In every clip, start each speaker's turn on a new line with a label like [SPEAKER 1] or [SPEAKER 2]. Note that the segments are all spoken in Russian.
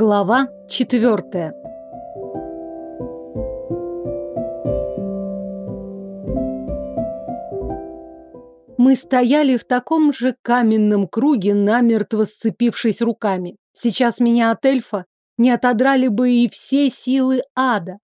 [SPEAKER 1] Глава четвертая. Мы стояли в таком же каменном круге, намертво сцепившись руками. Сейчас меня от эльфа не отодрали бы и все силы ада.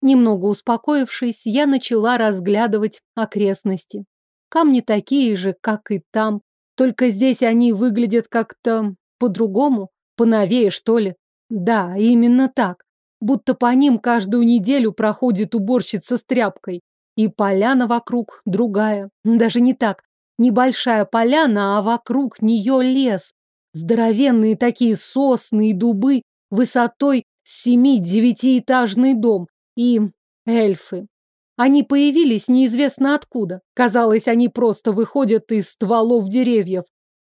[SPEAKER 1] Немного успокоившись, я начала разглядывать окрестности. Камни такие же, как и там, только здесь они выглядят как-то по-другому, поновее, что ли. Да, именно так. Будто по ним каждую неделю проходит уборщица с тряпкой. И поляна вокруг другая. Даже не так. Небольшая поляна, а вокруг нее лес. Здоровенные такие сосны и дубы высотой семи-девятиэтажный дом. И эльфы. Они появились неизвестно откуда. Казалось, они просто выходят из стволов деревьев.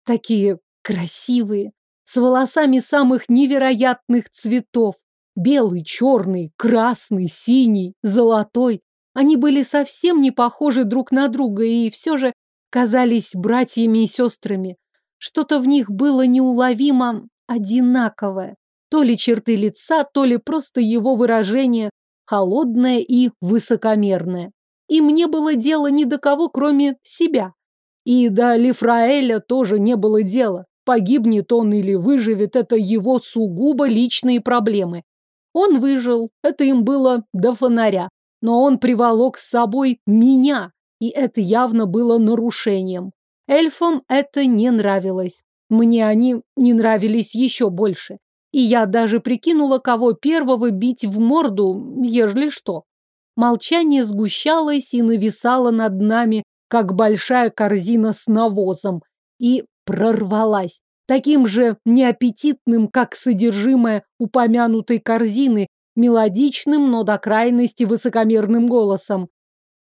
[SPEAKER 1] Такие красивые, с волосами самых невероятных цветов. Белый, черный, красный, синий, золотой. Они были совсем не похожи друг на друга и все же казались братьями и сестрами. Что-то в них было неуловимо одинаковое. То ли черты лица, то ли просто его выражение, холодное и высокомерное. И мне было дело ни до кого, кроме себя. И до Лифраэля тоже не было дела. Погибнет он или выживет, это его сугубо личные проблемы. Он выжил, это им было до фонаря. Но он приволок с собой меня, и это явно было нарушением. Эльфам это не нравилось. Мне они не нравились еще больше. И я даже прикинула, кого первого бить в морду, ежели что. Молчание сгущалось и нависало над нами, как большая корзина с навозом. И прорвалась. Таким же неаппетитным, как содержимое упомянутой корзины, мелодичным, но до крайности высокомерным голосом.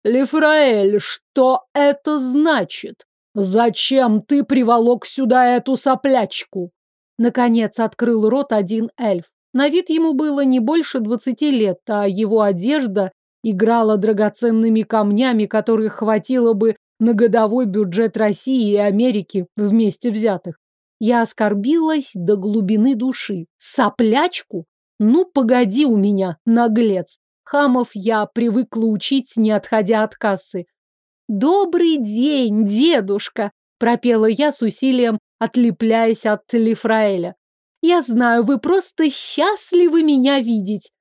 [SPEAKER 1] «Лефраэль, что это значит? Зачем ты приволок сюда эту соплячку?» Наконец открыл рот один эльф. На вид ему было не больше двадцати лет, а его одежда играла драгоценными камнями, которых хватило бы на годовой бюджет России и Америки вместе взятых. Я оскорбилась до глубины души. Соплячку? Ну, погоди у меня, наглец. Хамов я привыкла учить, не отходя от кассы. «Добрый день, дедушка!» – пропела я с усилием, отлепляясь от Лифраэля. «Я знаю, вы просто счастливы меня видеть!»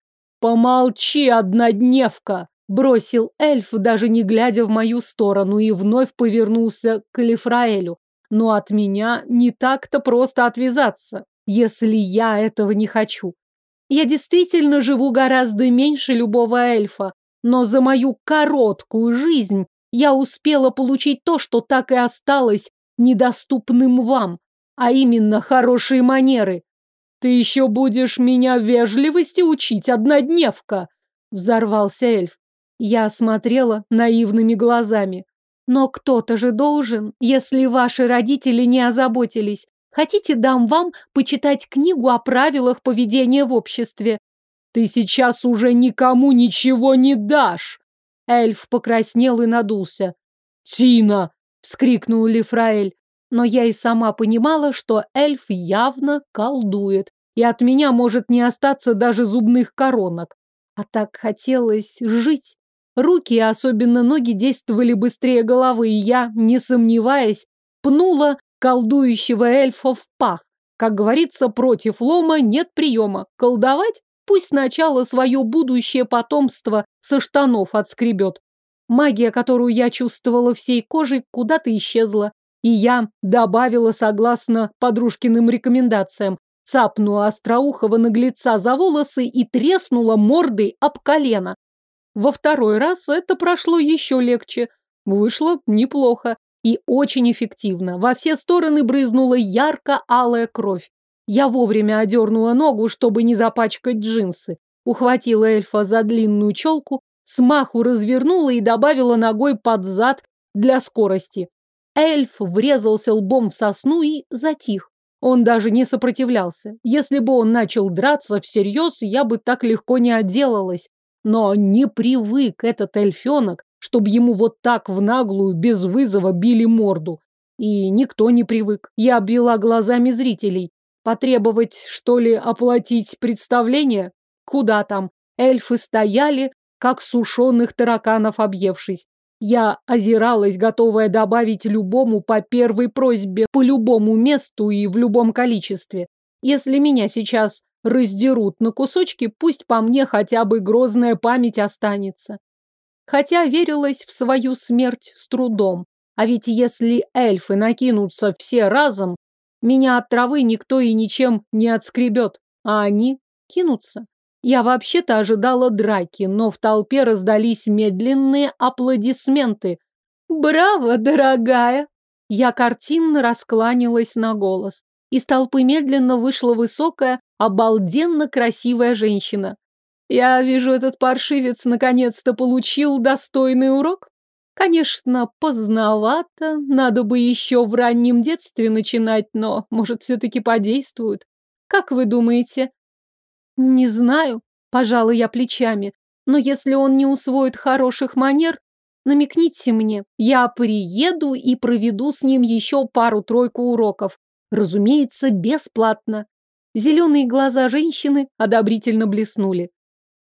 [SPEAKER 1] «Помолчи, однодневка!» Бросил эльф, даже не глядя в мою сторону, и вновь повернулся к Лефраэлю. Но от меня не так-то просто отвязаться, если я этого не хочу. Я действительно живу гораздо меньше любого эльфа, но за мою короткую жизнь я успела получить то, что так и осталось недоступным вам, а именно хорошие манеры. Ты еще будешь меня вежливости учить, однодневка, взорвался эльф. Я смотрела наивными глазами. Но кто-то же должен, если ваши родители не озаботились. Хотите, дам вам почитать книгу о правилах поведения в обществе? Ты сейчас уже никому ничего не дашь. Эльф покраснел и надулся. Тина! вскрикнул Лифраэль. Но я и сама понимала, что эльф явно колдует, и от меня может не остаться даже зубных коронок. А так хотелось жить. Руки, особенно ноги, действовали быстрее головы, и я, не сомневаясь, пнула колдующего эльфа в пах. Как говорится, против лома нет приема. Колдовать? Пусть сначала свое будущее потомство со штанов отскребет. Магия, которую я чувствовала всей кожей, куда-то исчезла. И я добавила согласно подружкиным рекомендациям. Цапнула остроухого наглеца за волосы и треснула мордой об колено. Во второй раз это прошло еще легче. Вышло неплохо и очень эффективно. Во все стороны брызнула ярко-алая кровь. Я вовремя одернула ногу, чтобы не запачкать джинсы. Ухватила эльфа за длинную челку, смаху развернула и добавила ногой под зад для скорости. Эльф врезался лбом в сосну и затих. Он даже не сопротивлялся. Если бы он начал драться всерьез, я бы так легко не отделалась. Но не привык этот эльфенок, чтобы ему вот так в наглую, без вызова били морду. И никто не привык. Я обвела глазами зрителей. Потребовать, что ли, оплатить представление? Куда там? Эльфы стояли, как сушеных тараканов объевшись. Я озиралась, готовая добавить любому по первой просьбе, по любому месту и в любом количестве. Если меня сейчас раздерут на кусочки, пусть по мне хотя бы грозная память останется. Хотя верилась в свою смерть с трудом. А ведь если эльфы накинутся все разом, меня от травы никто и ничем не отскребет, а они кинутся. Я вообще-то ожидала драки, но в толпе раздались медленные аплодисменты. «Браво, дорогая!» Я картинно раскланялась на голос. Из толпы медленно вышла высокая, обалденно красивая женщина. Я вижу, этот паршивец наконец-то получил достойный урок. Конечно, поздновато, надо бы еще в раннем детстве начинать, но, может, все-таки подействует. Как вы думаете? Не знаю, пожалуй, я плечами, но если он не усвоит хороших манер, намекните мне, я приеду и проведу с ним еще пару-тройку уроков. Разумеется, бесплатно. Зеленые глаза женщины одобрительно блеснули.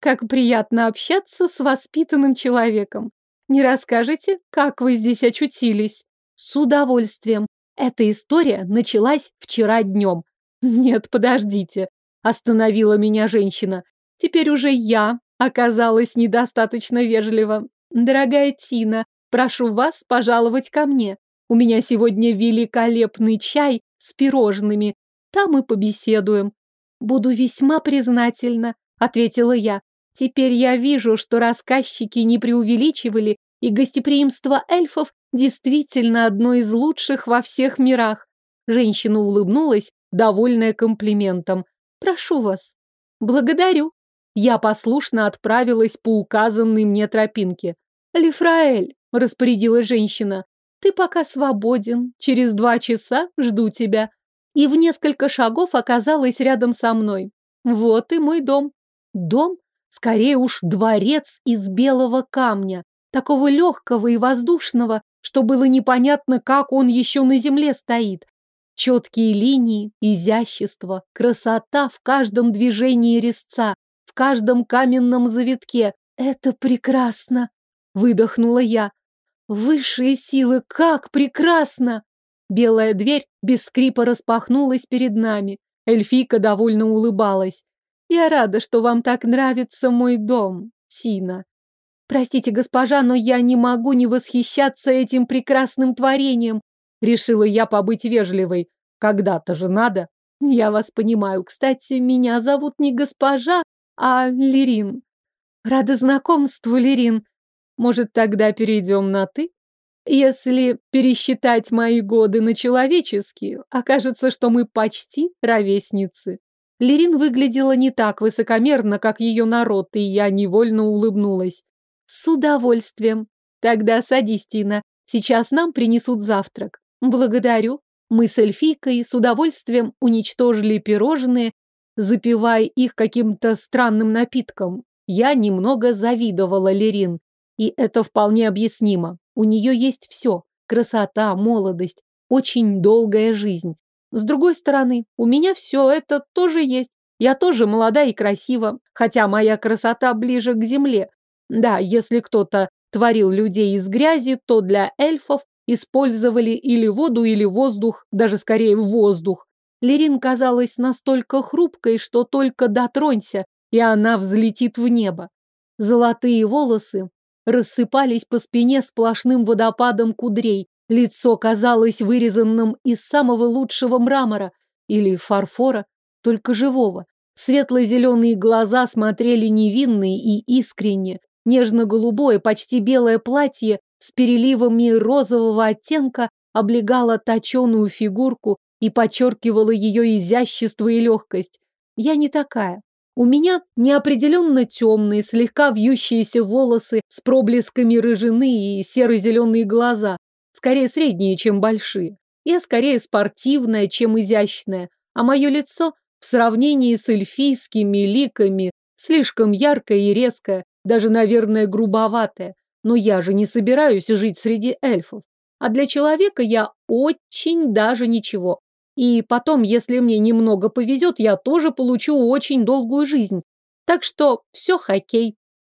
[SPEAKER 1] Как приятно общаться с воспитанным человеком. Не расскажете, как вы здесь очутились? С удовольствием. Эта история началась вчера днем. Нет, подождите. Остановила меня женщина. Теперь уже я оказалась недостаточно вежлива. Дорогая Тина, прошу вас пожаловать ко мне. У меня сегодня великолепный чай с пирожными. Там мы побеседуем. Буду весьма признательна, ответила я. Теперь я вижу, что рассказчики не преувеличивали, и гостеприимство эльфов действительно одно из лучших во всех мирах. Женщина улыбнулась, довольная комплиментом. Прошу вас. Благодарю. Я послушно отправилась по указанной мне тропинке. Лифраэль, распорядилась женщина, ты пока свободен. Через два часа жду тебя. И в несколько шагов оказалась рядом со мной. Вот и мой дом. Дом? Скорее уж дворец из белого камня, такого легкого и воздушного, что было непонятно, как он еще на земле стоит. Четкие линии, изящество, красота в каждом движении резца, в каждом каменном завитке. Это прекрасно! Выдохнула я. Высшие силы, как прекрасно! Белая дверь без скрипа распахнулась перед нами. Эльфийка довольно улыбалась. Я рада, что вам так нравится мой дом, Сина. Простите, госпожа, но я не могу не восхищаться этим прекрасным творением. Решила я побыть вежливой. Когда-то же надо. Я вас понимаю. Кстати, меня зовут не госпожа, а Лерин. Рада знакомству, Лерин. Может, тогда перейдем на «ты»? Если пересчитать мои годы на человеческие, окажется, что мы почти ровесницы. Лерин выглядела не так высокомерно, как ее народ, и я невольно улыбнулась. С удовольствием. Тогда садись, Тина. Сейчас нам принесут завтрак. Благодарю. Мы с эльфийкой с удовольствием уничтожили пирожные, запивая их каким-то странным напитком. Я немного завидовала Лерин. И это вполне объяснимо. У нее есть все. Красота, молодость, очень долгая жизнь. С другой стороны, у меня все это тоже есть. Я тоже молода и красива, хотя моя красота ближе к земле. Да, если кто-то творил людей из грязи, то для эльфов использовали или воду, или воздух, даже скорее воздух. Лерин казалась настолько хрупкой, что только дотронься, и она взлетит в небо. Золотые волосы рассыпались по спине сплошным водопадом кудрей, Лицо казалось вырезанным из самого лучшего мрамора или фарфора, только живого. Светло-зеленые глаза смотрели невинные и искренне. Нежно-голубое, почти белое платье с переливами розового оттенка облегало точеную фигурку и подчеркивало ее изящество и легкость. Я не такая. У меня неопределенно темные, слегка вьющиеся волосы с проблесками рыжины и серо-зеленые глаза, скорее средние, чем большие. Я скорее спортивная, чем изящная, а мое лицо в сравнении с эльфийскими ликами слишком яркое и резкое, даже, наверное, грубоватое. Но я же не собираюсь жить среди эльфов. А для человека я очень даже ничего. И потом, если мне немного повезет, я тоже получу очень долгую жизнь. Так что все хоккей.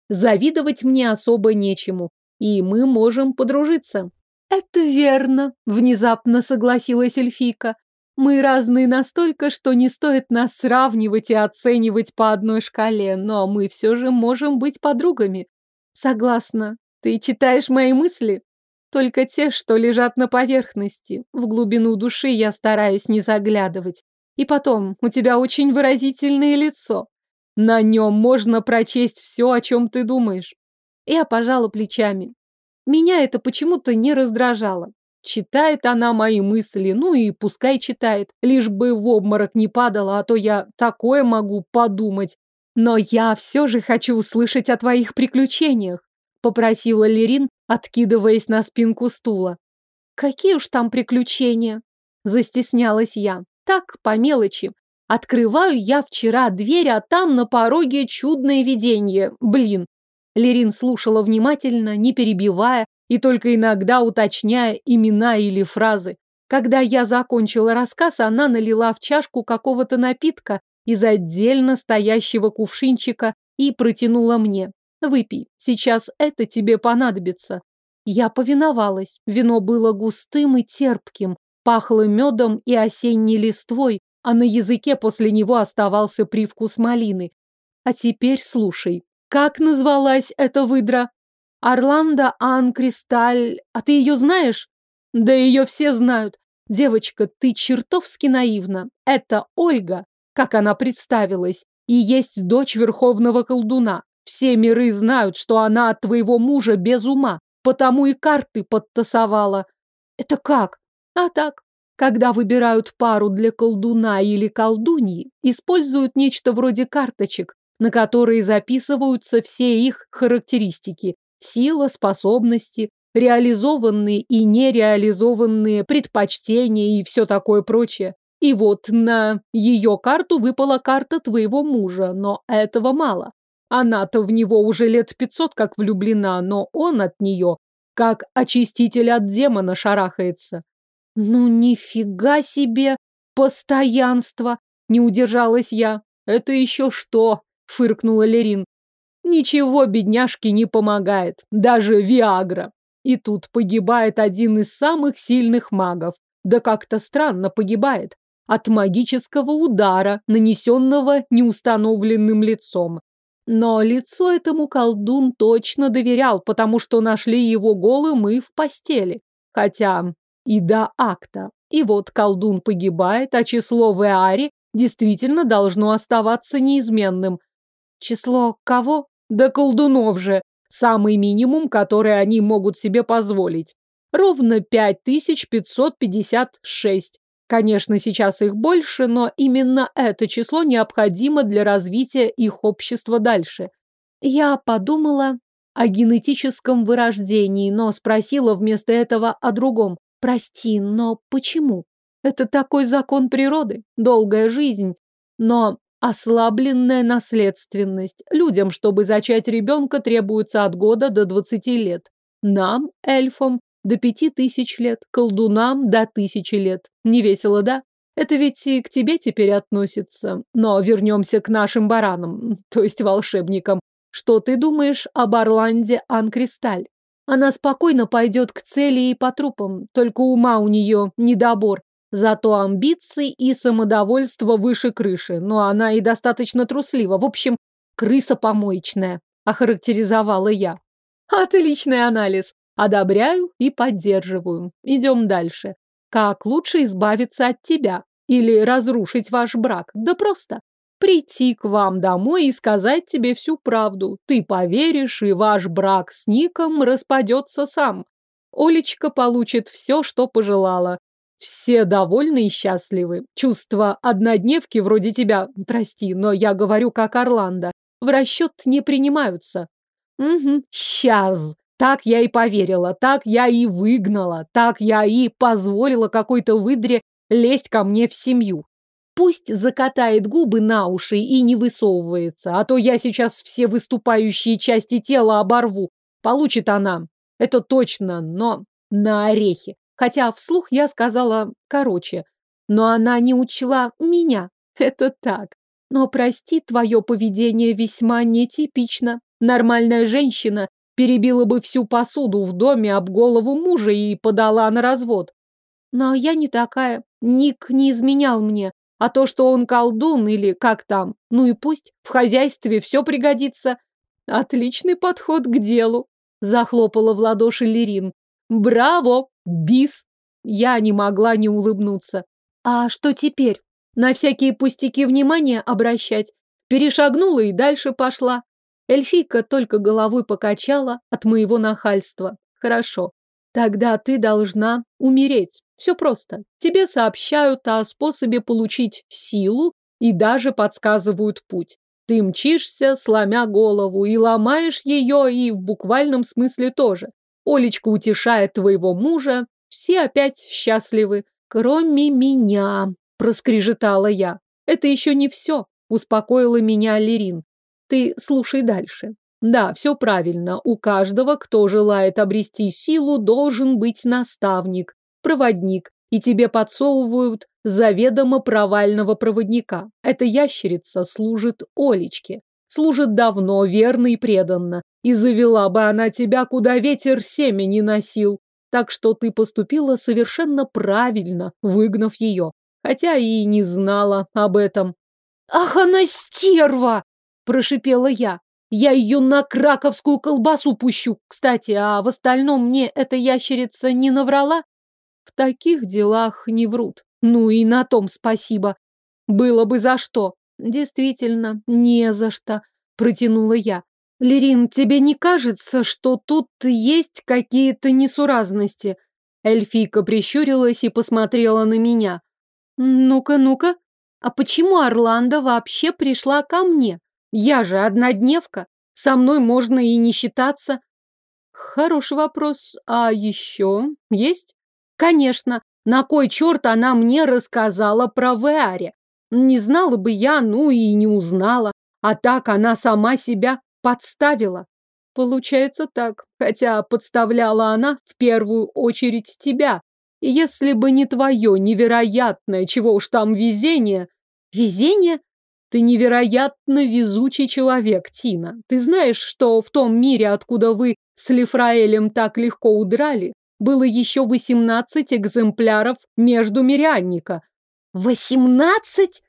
[SPEAKER 1] Завидовать мне особо нечему. И мы можем подружиться. Это верно, внезапно согласилась эльфийка. Мы разные настолько, что не стоит нас сравнивать и оценивать по одной шкале, но мы все же можем быть подругами. Согласна. Ты читаешь мои мысли? Только те, что лежат на поверхности. В глубину души я стараюсь не заглядывать. И потом, у тебя очень выразительное лицо. На нем можно прочесть все, о чем ты думаешь. Я пожала плечами. Меня это почему-то не раздражало. Читает она мои мысли, ну и пускай читает, лишь бы в обморок не падала, а то я такое могу подумать. Но я все же хочу услышать о твоих приключениях попросила Лерин, откидываясь на спинку стула. Какие уж там приключения? Застеснялась я. Так, по мелочи. Открываю я вчера дверь, а там на пороге чудное видение. Блин. Лерин слушала внимательно, не перебивая и только иногда уточняя имена или фразы. Когда я закончила рассказ, она налила в чашку какого-то напитка из отдельно стоящего кувшинчика и протянула мне. Выпей, сейчас это тебе понадобится. Я повиновалась. Вино было густым и терпким, пахло медом и осенней листвой, а на языке после него оставался привкус малины. А теперь слушай. Как назвалась эта выдра? Орландо Ан Кристаль. А ты ее знаешь? Да ее все знают. Девочка, ты чертовски наивна. Это Ольга, как она представилась, и есть дочь верховного колдуна. Все миры знают, что она от твоего мужа без ума, потому и карты подтасовала. Это как? А так, когда выбирают пару для колдуна или колдуньи, используют нечто вроде карточек, на которые записываются все их характеристики. Сила, способности, реализованные и нереализованные предпочтения и все такое прочее. И вот на ее карту выпала карта твоего мужа, но этого мало. Она-то в него уже лет пятьсот как влюблена, но он от нее как очиститель от демона шарахается. Ну нифига себе постоянство! Не удержалась я. Это еще что? Фыркнула Лерин. Ничего бедняжке не помогает, даже Виагра. И тут погибает один из самых сильных магов. Да как-то странно погибает. От магического удара, нанесенного неустановленным лицом. Но лицо этому колдун точно доверял, потому что нашли его голым и в постели. Хотя и до акта. И вот колдун погибает, а число в Эаре действительно должно оставаться неизменным. Число кого? Да колдунов же. Самый минимум, который они могут себе позволить. Ровно 5556. Конечно, сейчас их больше, но именно это число необходимо для развития их общества дальше. Я подумала о генетическом вырождении, но спросила вместо этого о другом. Прости, но почему? Это такой закон природы, долгая жизнь, но ослабленная наследственность. Людям, чтобы зачать ребенка, требуется от года до 20 лет. Нам, эльфам, до пяти тысяч лет, колдунам до тысячи лет. Не весело, да? Это ведь и к тебе теперь относится. Но вернемся к нашим баранам, то есть волшебникам. Что ты думаешь об Орланде Анкристаль? Она спокойно пойдет к цели и по трупам, только ума у нее недобор. Зато амбиции и самодовольство выше крыши, но она и достаточно труслива. В общем, крыса помоечная, охарактеризовала я. Отличный анализ. Одобряю и поддерживаю. Идем дальше. Как лучше избавиться от тебя? Или разрушить ваш брак? Да просто. Прийти к вам домой и сказать тебе всю правду. Ты поверишь, и ваш брак с Ником распадется сам. Олечка получит все, что пожелала. Все довольны и счастливы. Чувства однодневки вроде тебя, прости, но я говорю как Орландо, в расчет не принимаются. Угу, сейчас. Так я и поверила, так я и выгнала, так я и позволила какой-то выдре лезть ко мне в семью. Пусть закатает губы на уши и не высовывается, а то я сейчас все выступающие части тела оборву. Получит она, это точно, но на орехи. Хотя вслух я сказала короче. но она не учла меня. Это так. Но, прости, твое поведение весьма нетипично. Нормальная женщина перебила бы всю посуду в доме об голову мужа и подала на развод. Но я не такая. Ник не изменял мне. А то, что он колдун или как там, ну и пусть, в хозяйстве все пригодится. Отличный подход к делу, захлопала в ладоши Лерин. Браво, бис! Я не могла не улыбнуться. А что теперь? На всякие пустяки внимания обращать? Перешагнула и дальше пошла. Эльфийка только головой покачала от моего нахальства. Хорошо. Тогда ты должна умереть. Все просто. Тебе сообщают о способе получить силу и даже подсказывают путь. Ты мчишься, сломя голову, и ломаешь ее, и в буквальном смысле тоже. Олечка утешает твоего мужа, все опять счастливы. Кроме меня, проскрежетала я. Это еще не все, успокоила меня Лерин. Ты слушай дальше. Да, все правильно. У каждого, кто желает обрести силу, должен быть наставник, проводник, и тебе подсовывают заведомо провального проводника. Эта ящерица служит Олечке. Служит давно, верно и преданно. И завела бы она тебя, куда ветер семя не носил. Так что ты поступила совершенно правильно, выгнав ее. Хотя и не знала об этом. «Ах, она стерва!» Прошипела я. Я ее на краковскую колбасу пущу. Кстати, а в остальном мне эта ящерица не наврала? В таких делах не врут. Ну и на том спасибо. Было бы за что. Действительно, не за что, протянула я. Лерин, тебе не кажется, что тут есть какие-то несуразности? Эльфийка прищурилась и посмотрела на меня. Ну-ка, ну-ка, а почему Орландо вообще пришла ко мне? Я же однодневка. Со мной можно и не считаться. Хороший вопрос. А еще есть? Конечно. На кой черт она мне рассказала про Веаре? Не знала бы я, ну и не узнала. А так она сама себя подставила. Получается так. Хотя подставляла она в первую очередь тебя. Если бы не твое невероятное, чего уж там, везение... Везение? Ты невероятно везучий человек, Тина. Ты знаешь, что в том мире, откуда вы с Лифраэлем так легко удрали, было еще восемнадцать экземпляров между мирянника. Восемнадцать?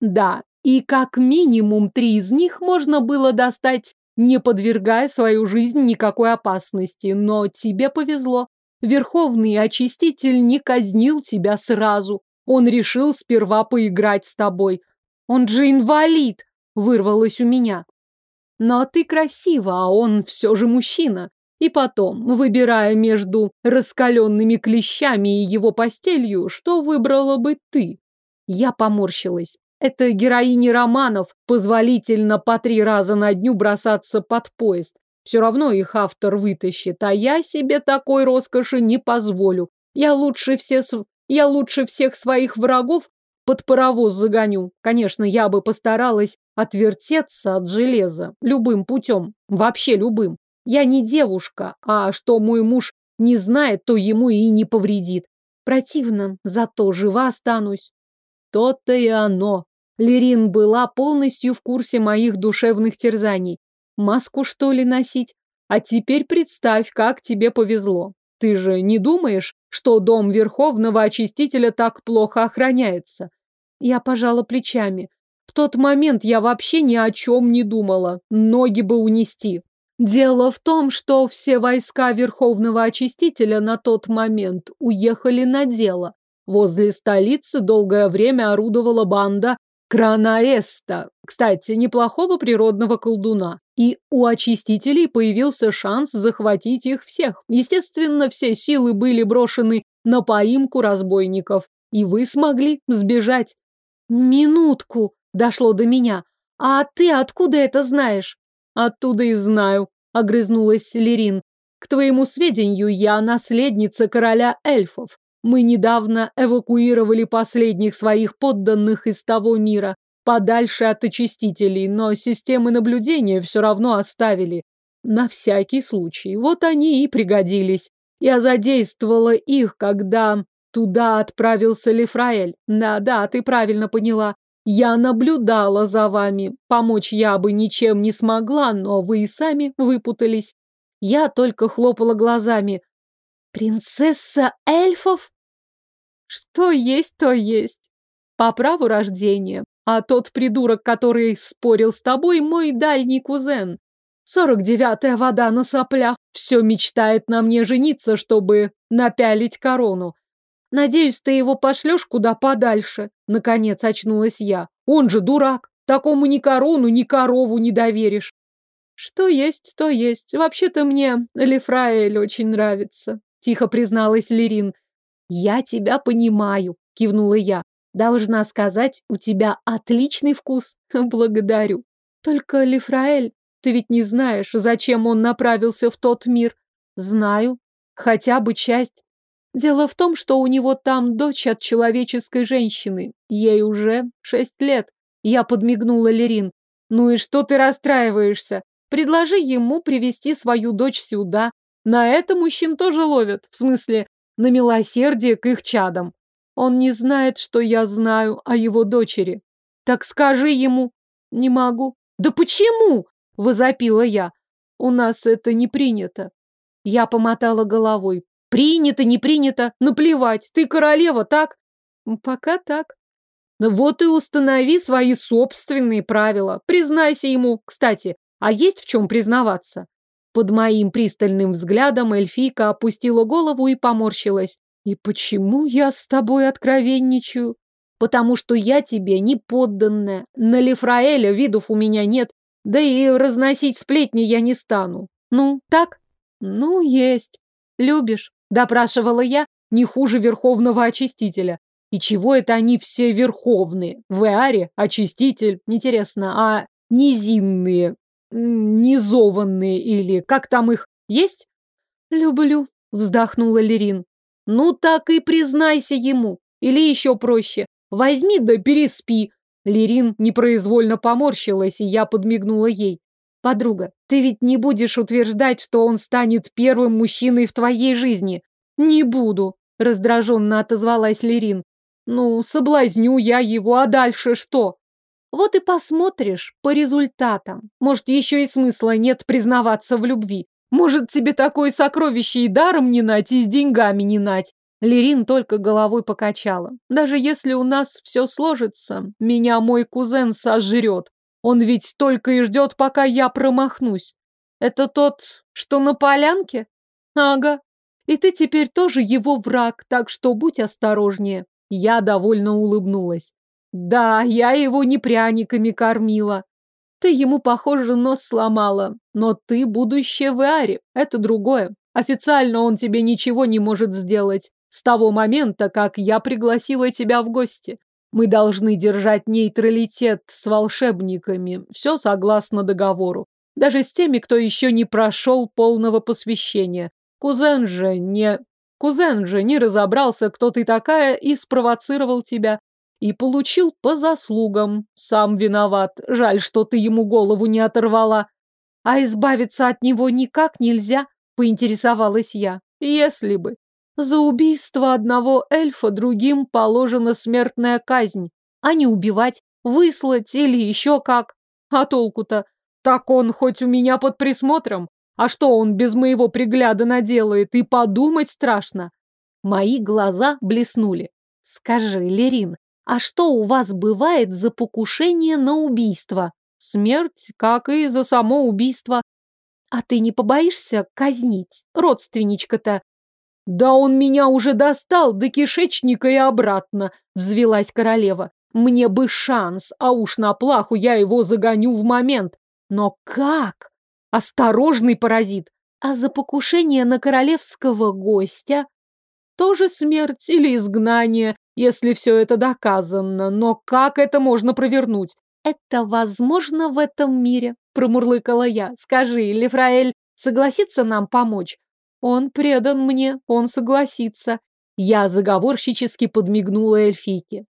[SPEAKER 1] Да, и как минимум три из них можно было достать, не подвергая свою жизнь никакой опасности. Но тебе повезло. Верховный очиститель не казнил тебя сразу. Он решил сперва поиграть с тобой – он же инвалид, вырвалось у меня. Но ты красива, а он все же мужчина. И потом, выбирая между раскаленными клещами и его постелью, что выбрала бы ты? Я поморщилась. Это героини романов позволительно по три раза на дню бросаться под поезд. Все равно их автор вытащит, а я себе такой роскоши не позволю. Я лучше, все, я лучше всех своих врагов под паровоз загоню. Конечно, я бы постаралась отвертеться от железа любым путем, вообще любым. Я не девушка, а что мой муж не знает, то ему и не повредит. Противно, зато жива останусь. То-то и оно. Лерин была полностью в курсе моих душевных терзаний. Маску, что ли, носить? А теперь представь, как тебе повезло. Ты же не думаешь, что дом Верховного Очистителя так плохо охраняется? Я пожала плечами. В тот момент я вообще ни о чем не думала. Ноги бы унести. Дело в том, что все войска Верховного Очистителя на тот момент уехали на дело. Возле столицы долгое время орудовала банда Кранаэста, кстати, неплохого природного колдуна. И у очистителей появился шанс захватить их всех. Естественно, все силы были брошены на поимку разбойников, и вы смогли сбежать. Минутку, дошло до меня. А ты откуда это знаешь? Оттуда и знаю, огрызнулась Лерин. К твоему сведению, я наследница короля эльфов. Мы недавно эвакуировали последних своих подданных из того мира, подальше от очистителей, но системы наблюдения все равно оставили. На всякий случай. Вот они и пригодились. Я задействовала их, когда туда отправился Лефраэль. Да-да, ты правильно поняла. Я наблюдала за вами. Помочь я бы ничем не смогла, но вы и сами выпутались. Я только хлопала глазами. Принцесса эльфов? Что есть, то есть. По праву рождения. А тот придурок, который спорил с тобой, мой дальний кузен. Сорок девятая вода на соплях. Все мечтает на мне жениться, чтобы напялить корону. Надеюсь, ты его пошлешь куда подальше. Наконец очнулась я. Он же дурак. Такому ни корону, ни корову не доверишь. Что есть, то есть. Вообще-то мне Лефраэль очень нравится, тихо призналась Лерин. Я тебя понимаю, кивнула я. Должна сказать, у тебя отличный вкус. Благодарю. Только Лефраэль, ты ведь не знаешь, зачем он направился в тот мир. Знаю. Хотя бы часть. Дело в том, что у него там дочь от человеческой женщины. Ей уже шесть лет. Я подмигнула Лерин. Ну и что ты расстраиваешься? Предложи ему привести свою дочь сюда. На это мужчин тоже ловят. В смысле, на милосердие к их чадам. Он не знает, что я знаю о его дочери. Так скажи ему. Не могу. Да почему? Возопила я. У нас это не принято. Я помотала головой. Принято, не принято, наплевать. Ты королева, так? Пока так. Вот и установи свои собственные правила. Признайся ему. Кстати, а есть в чем признаваться? Под моим пристальным взглядом эльфийка опустила голову и поморщилась. И почему я с тобой откровенничаю? Потому что я тебе не подданная. На Лефраэля видов у меня нет, да и разносить сплетни я не стану. Ну, так? Ну, есть. Любишь? Допрашивала я, не хуже верховного очистителя. И чего это они все верховные? В Эаре очиститель, интересно, а низинные, низованные или как там их есть? Люблю, вздохнула Лерин. Ну так и признайся ему. Или еще проще, возьми да переспи. Лерин непроизвольно поморщилась, и я подмигнула ей. Подруга, ты ведь не будешь утверждать, что он станет первым мужчиной в твоей жизни? Не буду, раздраженно отозвалась Лерин. Ну, соблазню я его, а дальше что? Вот и посмотришь по результатам. Может, еще и смысла нет признаваться в любви. Может, тебе такое сокровище и даром не нать, и с деньгами не нать. Лерин только головой покачала. Даже если у нас все сложится, меня мой кузен сожрет. Он ведь только и ждет, пока я промахнусь. Это тот, что на полянке? Ага. И ты теперь тоже его враг, так что будь осторожнее. Я довольно улыбнулась. Да, я его не пряниками кормила. Ты ему, похоже, нос сломала. Но ты будущее в Иаре. Это другое. Официально он тебе ничего не может сделать. С того момента, как я пригласила тебя в гости. Мы должны держать нейтралитет с волшебниками, все согласно договору. Даже с теми, кто еще не прошел полного посвящения. Кузен же не... Кузен же не разобрался, кто ты такая, и спровоцировал тебя. И получил по заслугам. Сам виноват. Жаль, что ты ему голову не оторвала. А избавиться от него никак нельзя, поинтересовалась я. Если бы. За убийство одного эльфа другим положена смертная казнь, а не убивать, выслать или еще как. А толку-то? Так он хоть у меня под присмотром. А что он без моего пригляда наделает, и подумать страшно. Мои глаза блеснули. Скажи, Лерин, а что у вас бывает за покушение на убийство? Смерть, как и за само убийство. А ты не побоишься казнить, родственничка-то? «Да он меня уже достал до кишечника и обратно», — взвелась королева. «Мне бы шанс, а уж на плаху я его загоню в момент. Но как? Осторожный паразит! А за покушение на королевского гостя? Тоже смерть или изгнание, если все это доказано. Но как это можно провернуть? Это возможно в этом мире, промурлыкала я. Скажи, Лефраэль согласится нам помочь? Он предан мне, он согласится. Я заговорщически подмигнула эльфийке.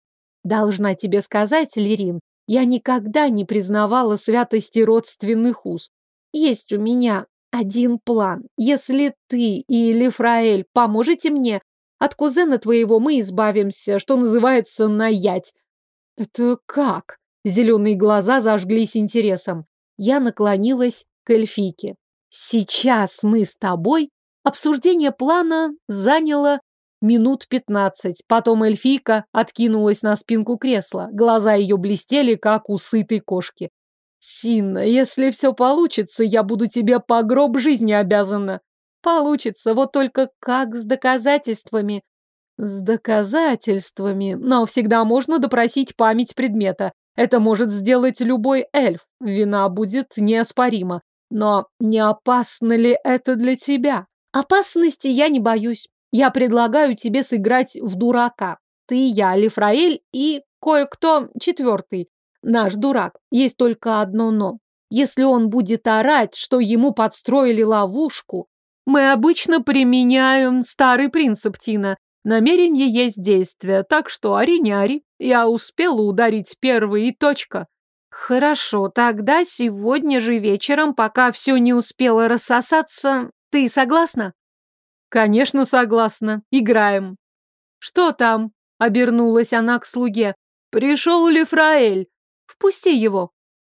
[SPEAKER 1] Должна тебе сказать, Лерин, я никогда не признавала святости родственных уз. Есть у меня один план. Если ты и Лефраэль поможете мне, От кузена твоего мы избавимся, что называется, наять. Это как? Зеленые глаза зажглись интересом. Я наклонилась к эльфийке. Сейчас мы с тобой обсуждение плана заняло минут пятнадцать. Потом эльфийка откинулась на спинку кресла. Глаза ее блестели, как у сытой кошки. «Синна, если все получится, я буду тебе по гроб жизни обязана». «Получится, вот только как с доказательствами?» «С доказательствами, но всегда можно допросить память предмета. Это может сделать любой эльф. Вина будет неоспорима. Но не опасно ли это для тебя? Опасности я не боюсь. Я предлагаю тебе сыграть в дурака. Ты, я, Лифраэль и кое-кто четвертый. Наш дурак. Есть только одно «но». Если он будет орать, что ему подстроили ловушку, мы обычно применяем старый принцип Тина. Намерение есть действие, так что ори не ори. Я успела ударить первый и точка. Хорошо, тогда сегодня же вечером, пока все не успело рассосаться, ты согласна? Конечно, согласна. Играем. Что там? Обернулась она к слуге. Пришел Лефраэль. Впусти его.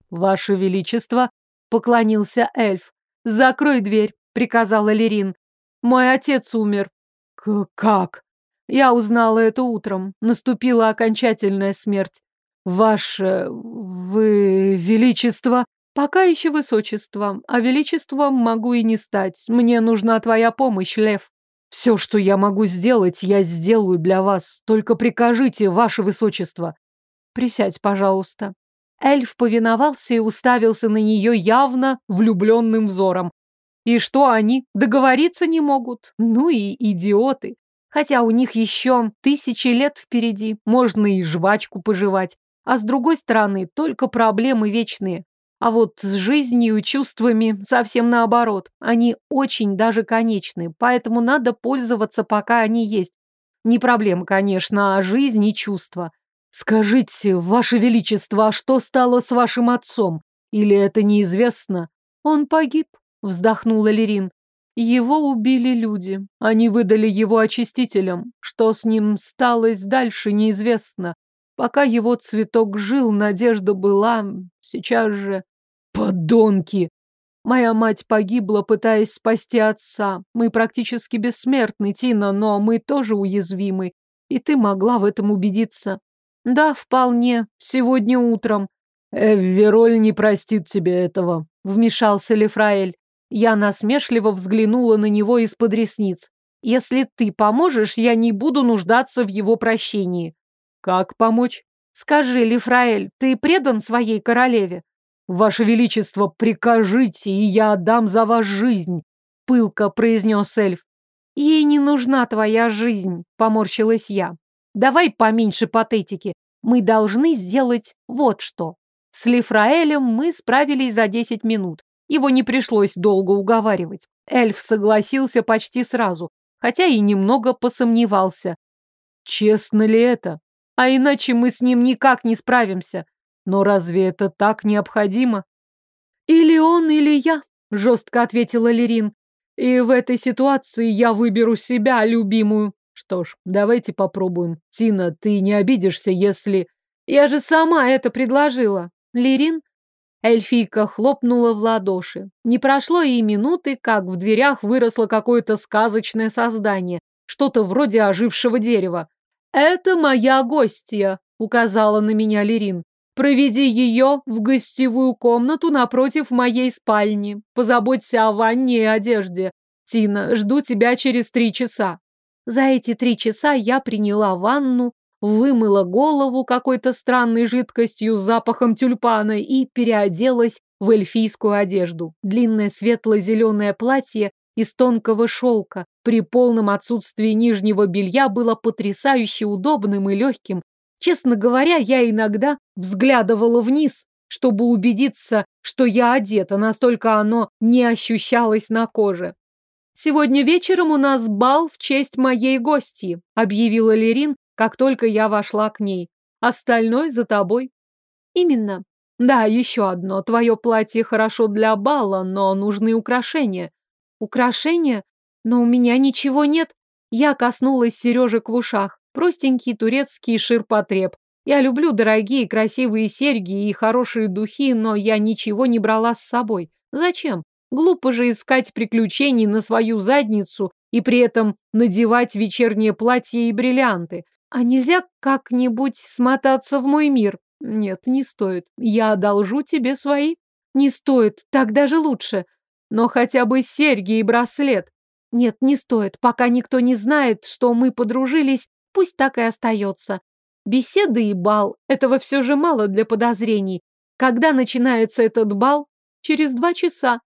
[SPEAKER 1] Ваше Величество, поклонился эльф. Закрой дверь, приказала Лерин. Мой отец умер. К как? Я узнала это утром. Наступила окончательная смерть. Ваше... вы... величество... Пока еще высочество, а величеством могу и не стать. Мне нужна твоя помощь, Лев. Все, что я могу сделать, я сделаю для вас. Только прикажите, ваше высочество. Присядь, пожалуйста. Эльф повиновался и уставился на нее явно влюбленным взором. И что они, договориться не могут? Ну и идиоты. Хотя у них еще тысячи лет впереди, можно и жвачку пожевать. А с другой стороны, только проблемы вечные. А вот с жизнью чувствами совсем наоборот. Они очень даже конечны, поэтому надо пользоваться, пока они есть. Не проблема, конечно, а жизнь и чувства. Скажите, Ваше Величество, а что стало с вашим отцом? Или это неизвестно? Он погиб, вздохнула Лерин. Его убили люди. Они выдали его очистителям. Что с ним сталось дальше, неизвестно. Пока его цветок жил, надежда была. Сейчас же... Подонки! Моя мать погибла, пытаясь спасти отца. Мы практически бессмертны, Тина, но мы тоже уязвимы. И ты могла в этом убедиться. Да, вполне. Сегодня утром. Эввероль не простит тебе этого, вмешался Лефраэль. Я насмешливо взглянула на него из-под ресниц. Если ты поможешь, я не буду нуждаться в его прощении. Как помочь? Скажи, Лифраэль, ты предан своей королеве? Ваше Величество, прикажите, и я отдам за вас жизнь, пылко произнес эльф. Ей не нужна твоя жизнь, поморщилась я. Давай поменьше патетики. Мы должны сделать вот что. С Лифраэлем мы справились за десять минут. Его не пришлось долго уговаривать. Эльф согласился почти сразу, хотя и немного посомневался. Честно ли это? А иначе мы с ним никак не справимся. Но разве это так необходимо? Или он, или я, жестко ответила Лерин. И в этой ситуации я выберу себя, любимую. Что ж, давайте попробуем. Тина, ты не обидишься, если... Я же сама это предложила. Лерин? Эльфийка хлопнула в ладоши. Не прошло и минуты, как в дверях выросло какое-то сказочное создание, что-то вроде ожившего дерева. «Это моя гостья», — указала на меня Лерин. «Проведи ее в гостевую комнату напротив моей спальни. Позаботься о ванне и одежде. Тина, жду тебя через три часа». За эти три часа я приняла ванну, вымыла голову какой-то странной жидкостью с запахом тюльпана и переоделась в эльфийскую одежду. Длинное светло-зеленое платье из тонкого шелка при полном отсутствии нижнего белья было потрясающе удобным и легким. Честно говоря, я иногда взглядывала вниз, чтобы убедиться, что я одета, настолько оно не ощущалось на коже. «Сегодня вечером у нас бал в честь моей гости», объявила Лерин, как только я вошла к ней. «Остальное за тобой». «Именно. Да, еще одно. Твое платье хорошо для бала, но нужны украшения. Украшения? Но у меня ничего нет. Я коснулась сережек в ушах. Простенький турецкий ширпотреб. Я люблю дорогие красивые серьги и хорошие духи, но я ничего не брала с собой. Зачем? Глупо же искать приключений на свою задницу и при этом надевать вечернее платье и бриллианты. А нельзя как-нибудь смотаться в мой мир? Нет, не стоит. Я одолжу тебе свои. Не стоит, так даже лучше. Но хотя бы серьги и браслет. Нет, не стоит. Пока никто не знает, что мы подружились, пусть так и остается. Беседы и бал – этого все же мало для подозрений. Когда начинается этот бал? Через два часа.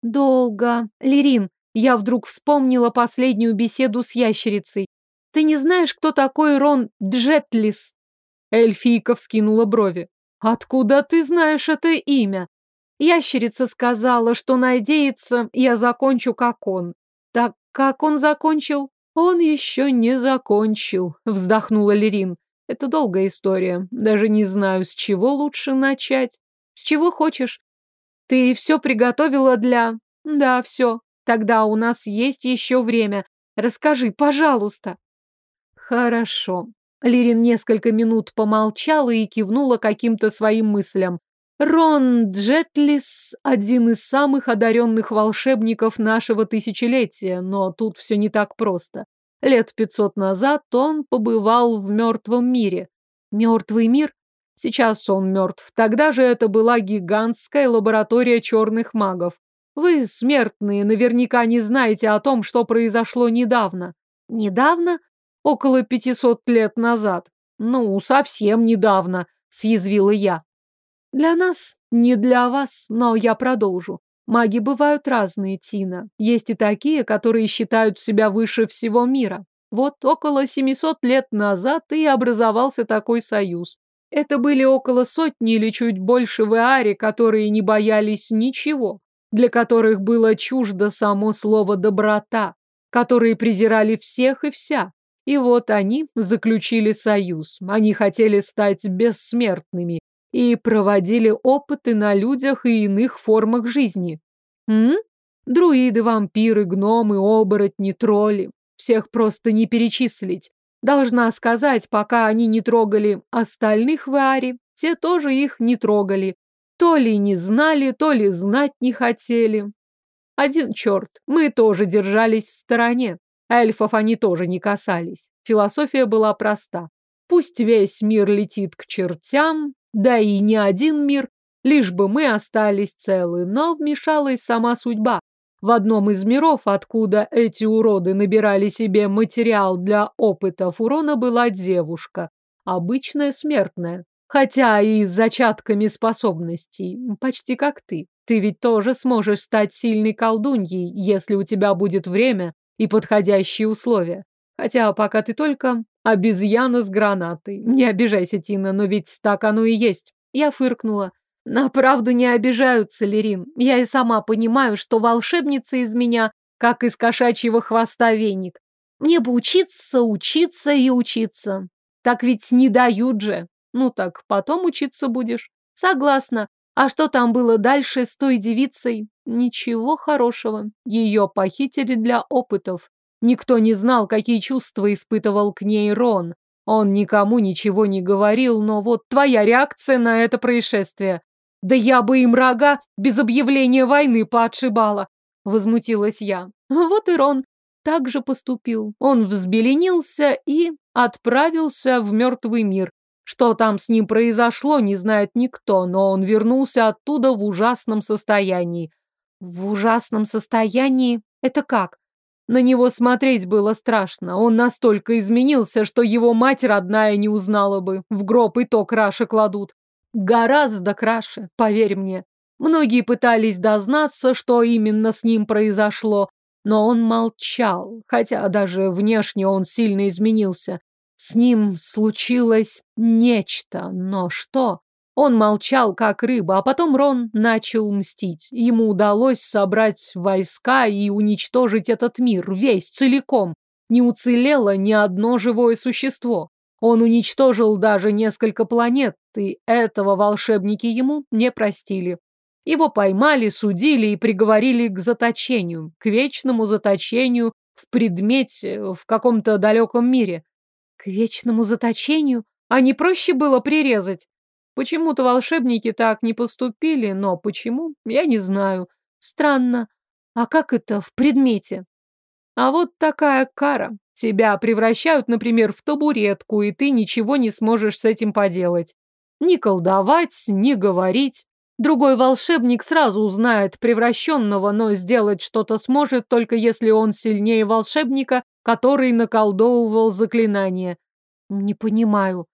[SPEAKER 1] Долго. Лерин, я вдруг вспомнила последнюю беседу с ящерицей. Ты не знаешь, кто такой Рон Джетлис? Эльфийка вскинула брови. Откуда ты знаешь это имя? Ящерица сказала, что надеется, я закончу как он. Как он закончил? Он еще не закончил, вздохнула Лерин. Это долгая история. Даже не знаю, с чего лучше начать. С чего хочешь. Ты все приготовила для... Да, все. Тогда у нас есть еще время. Расскажи, пожалуйста. Хорошо. Лирин несколько минут помолчала и кивнула каким-то своим мыслям. Рон Джетлис – один из самых одаренных волшебников нашего тысячелетия, но тут все не так просто. Лет пятьсот назад он побывал в мертвом мире. Мертвый мир? Сейчас он мертв. Тогда же это была гигантская лаборатория черных магов. Вы, смертные, наверняка не знаете о том, что произошло недавно. Недавно? Около пятисот лет назад. Ну, совсем недавно, съязвила я. Для нас, не для вас, но я продолжу. Маги бывают разные, Тина. Есть и такие, которые считают себя выше всего мира. Вот около 700 лет назад и образовался такой союз. Это были около сотни или чуть больше веари, которые не боялись ничего, для которых было чуждо само слово «доброта», которые презирали всех и вся. И вот они заключили союз. Они хотели стать бессмертными, и проводили опыты на людях и иных формах жизни. М? Друиды, вампиры, гномы, оборотни, тролли. Всех просто не перечислить. Должна сказать, пока они не трогали остальных в Аре, те тоже их не трогали. То ли не знали, то ли знать не хотели. Один черт, мы тоже держались в стороне. Эльфов они тоже не касались. Философия была проста. Пусть весь мир летит к чертям, да и не один мир, лишь бы мы остались целы, но вмешалась сама судьба. В одном из миров, откуда эти уроды набирали себе материал для опытов урона, была девушка, обычная смертная. Хотя и с зачатками способностей, почти как ты. Ты ведь тоже сможешь стать сильной колдуньей, если у тебя будет время и подходящие условия. Хотя пока ты только обезьяна с гранатой. Не обижайся, Тина, но ведь так оно и есть. Я фыркнула. На правду не обижаются, Лерин. Я и сама понимаю, что волшебница из меня, как из кошачьего хвоста веник. Мне бы учиться, учиться и учиться. Так ведь не дают же. Ну так, потом учиться будешь. Согласна. А что там было дальше с той девицей? Ничего хорошего. Ее похитили для опытов. Никто не знал, какие чувства испытывал к ней Рон. Он никому ничего не говорил, но вот твоя реакция на это происшествие. Да я бы им рога без объявления войны поотшибала, возмутилась я. Вот и Рон так же поступил. Он взбеленился и отправился в мертвый мир. Что там с ним произошло, не знает никто, но он вернулся оттуда в ужасном состоянии. В ужасном состоянии? Это как? На него смотреть было страшно. Он настолько изменился, что его мать родная не узнала бы. В гроб и то краше кладут. Гораздо краше, поверь мне. Многие пытались дознаться, что именно с ним произошло, но он молчал, хотя даже внешне он сильно изменился. С ним случилось нечто, но что? Он молчал, как рыба, а потом Рон начал мстить. Ему удалось собрать войска и уничтожить этот мир, весь, целиком. Не уцелело ни одно живое существо. Он уничтожил даже несколько планет, и этого волшебники ему не простили. Его поймали, судили и приговорили к заточению, к вечному заточению в предмете в каком-то далеком мире. К вечному заточению? А не проще было прирезать? Почему-то волшебники так не поступили, но почему, я не знаю. Странно. А как это в предмете? А вот такая кара. Тебя превращают, например, в табуретку, и ты ничего не сможешь с этим поделать. Ни колдовать, ни говорить. Другой волшебник сразу узнает превращенного, но сделать что-то сможет, только если он сильнее волшебника, который наколдовывал заклинание. Не понимаю.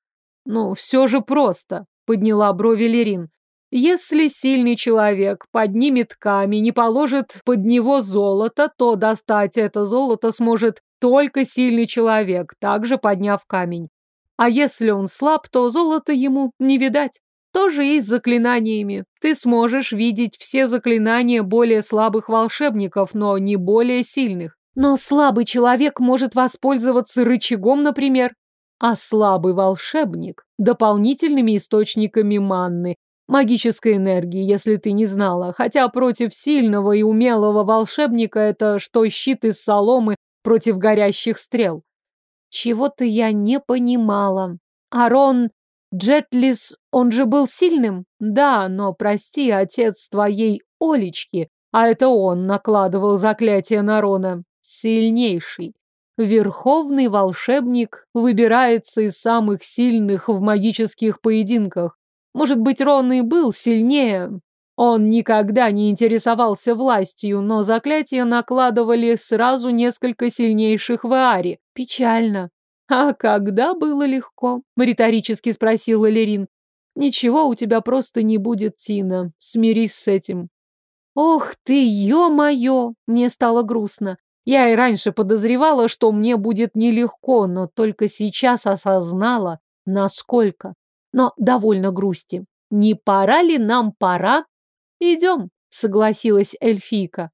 [SPEAKER 1] Ну, все же просто, подняла брови Лерин. Если сильный человек поднимет камень и положит под него золото, то достать это золото сможет только сильный человек, также подняв камень. А если он слаб, то золото ему не видать. Тоже и с заклинаниями. Ты сможешь видеть все заклинания более слабых волшебников, но не более сильных. Но слабый человек может воспользоваться рычагом, например. А слабый волшебник – дополнительными источниками манны, магической энергии, если ты не знала. Хотя против сильного и умелого волшебника это что щит из соломы против горящих стрел. Чего-то я не понимала. Арон Джетлис, он же был сильным? Да, но прости, отец твоей Олечки, а это он накладывал заклятие на Рона. Сильнейший. Верховный волшебник выбирается из самых сильных в магических поединках. Может быть, Рон и был сильнее. Он никогда не интересовался властью, но заклятия накладывали сразу несколько сильнейших в Ааре. Печально. «А когда было легко?» — риторически спросил Лерин. «Ничего у тебя просто не будет, Тина. Смирись с этим». «Ох ты, ё-моё!» Мне стало грустно. Я и раньше подозревала, что мне будет нелегко, но только сейчас осознала, насколько. Но довольно грусти. Не пора ли нам пора? Идем, согласилась эльфийка.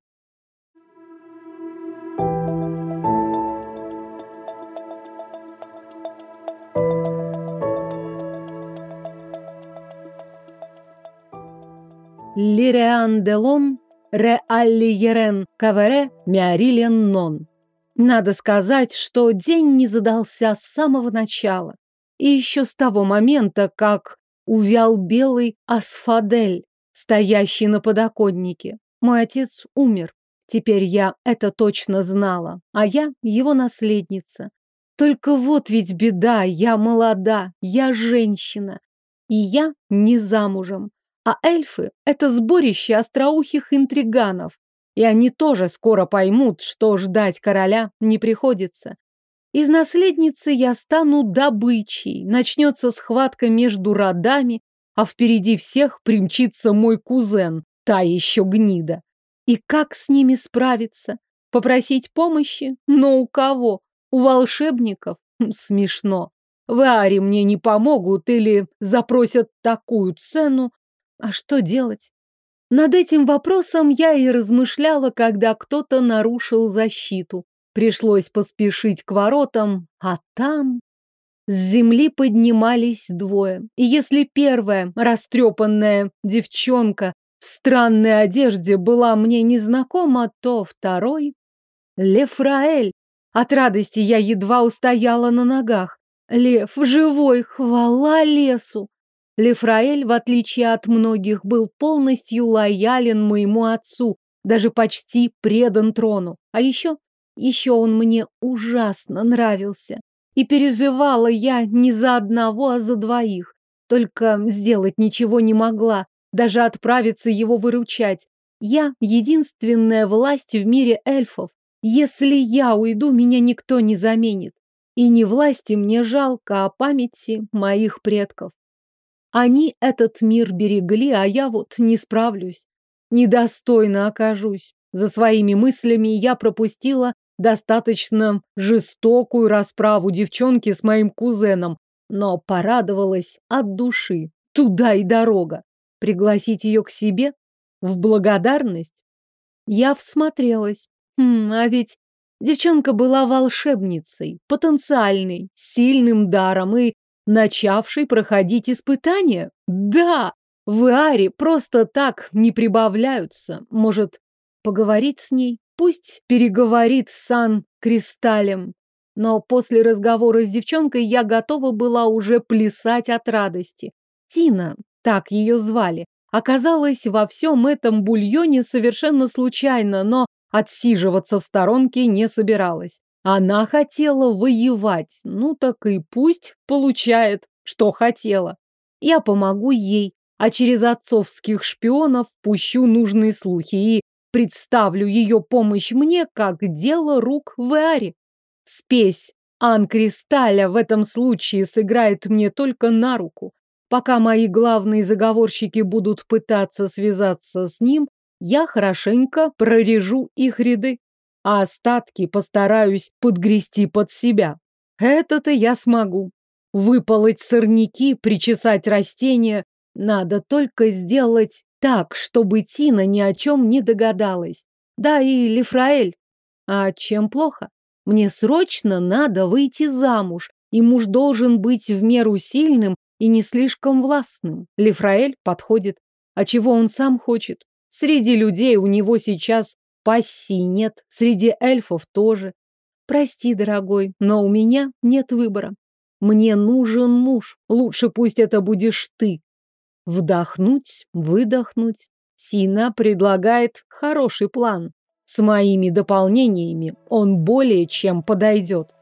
[SPEAKER 1] Лириан Делон, Ре Алли Кавере, Миарилен Нон. Надо сказать, что день не задался с самого начала. И еще с того момента, как увял белый асфадель, стоящий на подоконнике. Мой отец умер. Теперь я это точно знала, а я его наследница. Только вот ведь беда, я молода, я женщина, и я не замужем. А эльфы — это сборище остроухих интриганов. И они тоже скоро поймут, что ждать короля не приходится. Из наследницы я стану добычей. Начнется схватка между родами, а впереди всех примчится мой кузен, та еще гнида. И как с ними справиться? Попросить помощи? Но у кого? У волшебников? Хм, смешно. В Аре мне не помогут или запросят такую цену, а что делать? Над этим вопросом я и размышляла, когда кто-то нарушил защиту. Пришлось поспешить к воротам, а там... С земли поднимались двое. И если первая, растрепанная девчонка в странной одежде была мне незнакома, то второй... Лефраэль. От радости я едва устояла на ногах. Лев живой, хвала лесу. Лефраэль, в отличие от многих, был полностью лоялен моему отцу, даже почти предан трону. А еще, еще он мне ужасно нравился. И переживала я не за одного, а за двоих. Только сделать ничего не могла, даже отправиться его выручать. Я единственная власть в мире эльфов. Если я уйду, меня никто не заменит. И не власти мне жалко, а памяти моих предков. Они этот мир берегли, а я вот не справлюсь. Недостойно окажусь. За своими мыслями я пропустила достаточно жестокую расправу девчонки с моим кузеном, но порадовалась от души. Туда и дорога. Пригласить ее к себе? В благодарность? Я всмотрелась. Хм, а ведь девчонка была волшебницей, потенциальной, сильным даром и начавший проходить испытания? Да! В Иаре просто так не прибавляются. Может, поговорить с ней? Пусть переговорит с Сан-Кристалем. Но после разговора с девчонкой я готова была уже плясать от радости. Тина, так ее звали, оказалась во всем этом бульоне совершенно случайно, но отсиживаться в сторонке не собиралась. Она хотела воевать, ну так и пусть получает, что хотела. Я помогу ей, а через отцовских шпионов пущу нужные слухи и представлю ее помощь мне как дело рук Веари. Спесь Ан-Кристалля в этом случае сыграет мне только на руку. Пока мои главные заговорщики будут пытаться связаться с ним, я хорошенько прорежу их ряды, а остатки постараюсь подгрести под себя. Это-то я смогу. Выполоть сорняки, причесать растения. Надо только сделать так, чтобы Тина ни о чем не догадалась. Да и Лифраэль. А чем плохо? Мне срочно надо выйти замуж, и муж должен быть в меру сильным и не слишком властным. Лифраэль подходит. А чего он сам хочет? Среди людей у него сейчас пассии нет, среди эльфов тоже. Прости, дорогой, но у меня нет выбора. Мне нужен муж. Лучше пусть это будешь ты. Вдохнуть, выдохнуть. Сина предлагает хороший план. С моими дополнениями он более чем подойдет.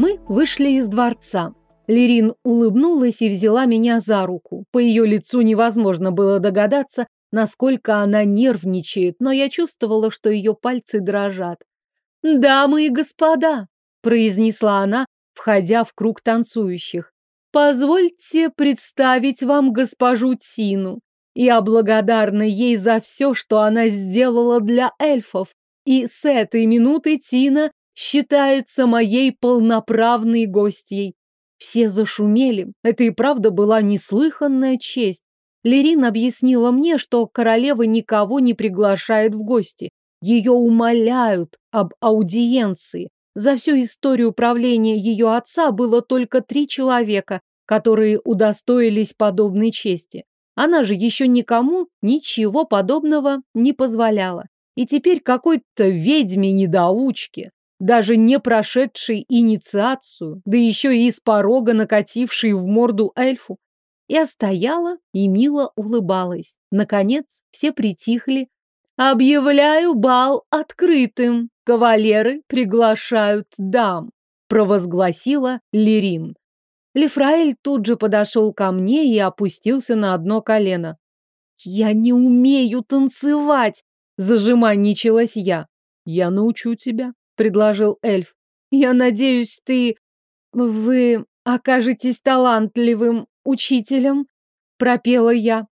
[SPEAKER 1] Мы вышли из дворца. Лерин улыбнулась и взяла меня за руку. По ее лицу невозможно было догадаться, насколько она нервничает, но я чувствовала, что ее пальцы дрожат. «Дамы и господа!» – произнесла она, входя в круг танцующих. «Позвольте представить вам госпожу Тину. Я благодарна ей за все, что она сделала для эльфов, и с этой минуты Тина считается моей полноправной гостьей. Все зашумели. Это и правда была неслыханная честь. Лерин объяснила мне, что королева никого не приглашает в гости. Ее умоляют об аудиенции. За всю историю правления ее отца было только три человека, которые удостоились подобной чести. Она же еще никому ничего подобного не позволяла. И теперь какой-то ведьме-недоучке даже не прошедший инициацию, да еще и с порога накативший в морду эльфу. Я стояла и мило улыбалась. Наконец все притихли. «Объявляю бал открытым. Кавалеры приглашают дам», провозгласила Лерин. Лефраэль тут же подошел ко мне и опустился на одно колено. «Я не умею танцевать!» Зажиманничалась я. «Я научу тебя», предложил эльф. Я надеюсь, ты... Вы окажетесь талантливым учителем, пропела я.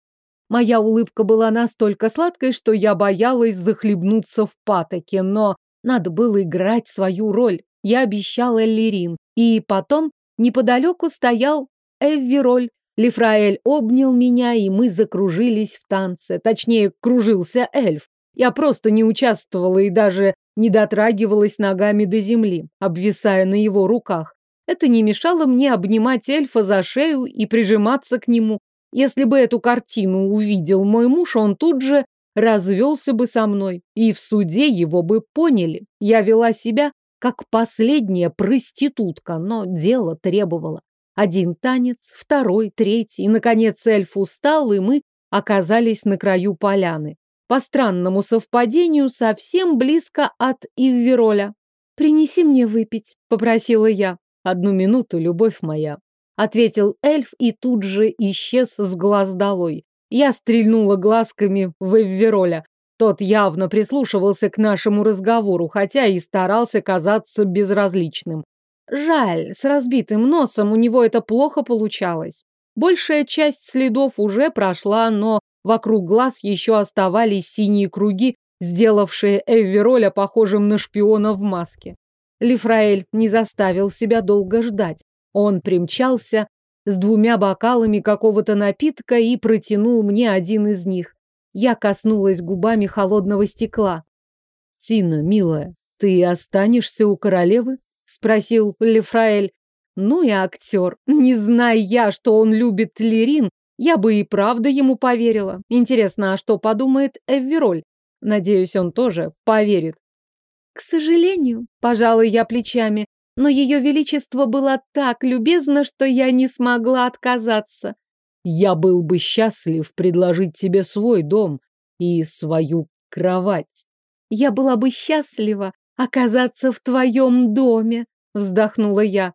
[SPEAKER 1] Моя улыбка была настолько сладкой, что я боялась захлебнуться в патоке, но надо было играть свою роль. Я обещала Лерин. И потом неподалеку стоял Эввероль. Лифраэль обнял меня, и мы закружились в танце. Точнее, кружился эльф. Я просто не участвовала и даже не дотрагивалась ногами до земли, обвисая на его руках. Это не мешало мне обнимать эльфа за шею и прижиматься к нему. Если бы эту картину увидел мой муж, он тут же развелся бы со мной, и в суде его бы поняли. Я вела себя как последняя проститутка, но дело требовало. Один танец, второй, третий, и, наконец, эльф устал, и мы оказались на краю поляны по странному совпадению, совсем близко от Иввероля. «Принеси мне выпить», — попросила я. «Одну минуту, любовь моя», — ответил эльф и тут же исчез с глаз долой. Я стрельнула глазками в Эввероля. Тот явно прислушивался к нашему разговору, хотя и старался казаться безразличным. Жаль, с разбитым носом у него это плохо получалось. Большая часть следов уже прошла, но Вокруг глаз еще оставались синие круги, сделавшие Эвероля похожим на шпиона в маске. Лифраэль не заставил себя долго ждать. Он примчался с двумя бокалами какого-то напитка и протянул мне один из них. Я коснулась губами холодного стекла. «Тина, милая, ты останешься у королевы?» — спросил Лефраэль. Ну и актер. Не зная я, что он любит Лерин, я бы и правда ему поверила. Интересно, а что подумает Эввероль? Надеюсь, он тоже поверит. К сожалению, пожалуй, я плечами, но ее величество было так любезно, что я не смогла отказаться.
[SPEAKER 2] Я был бы счастлив предложить тебе свой дом и свою кровать.
[SPEAKER 1] Я была бы счастлива оказаться в твоем доме, вздохнула я.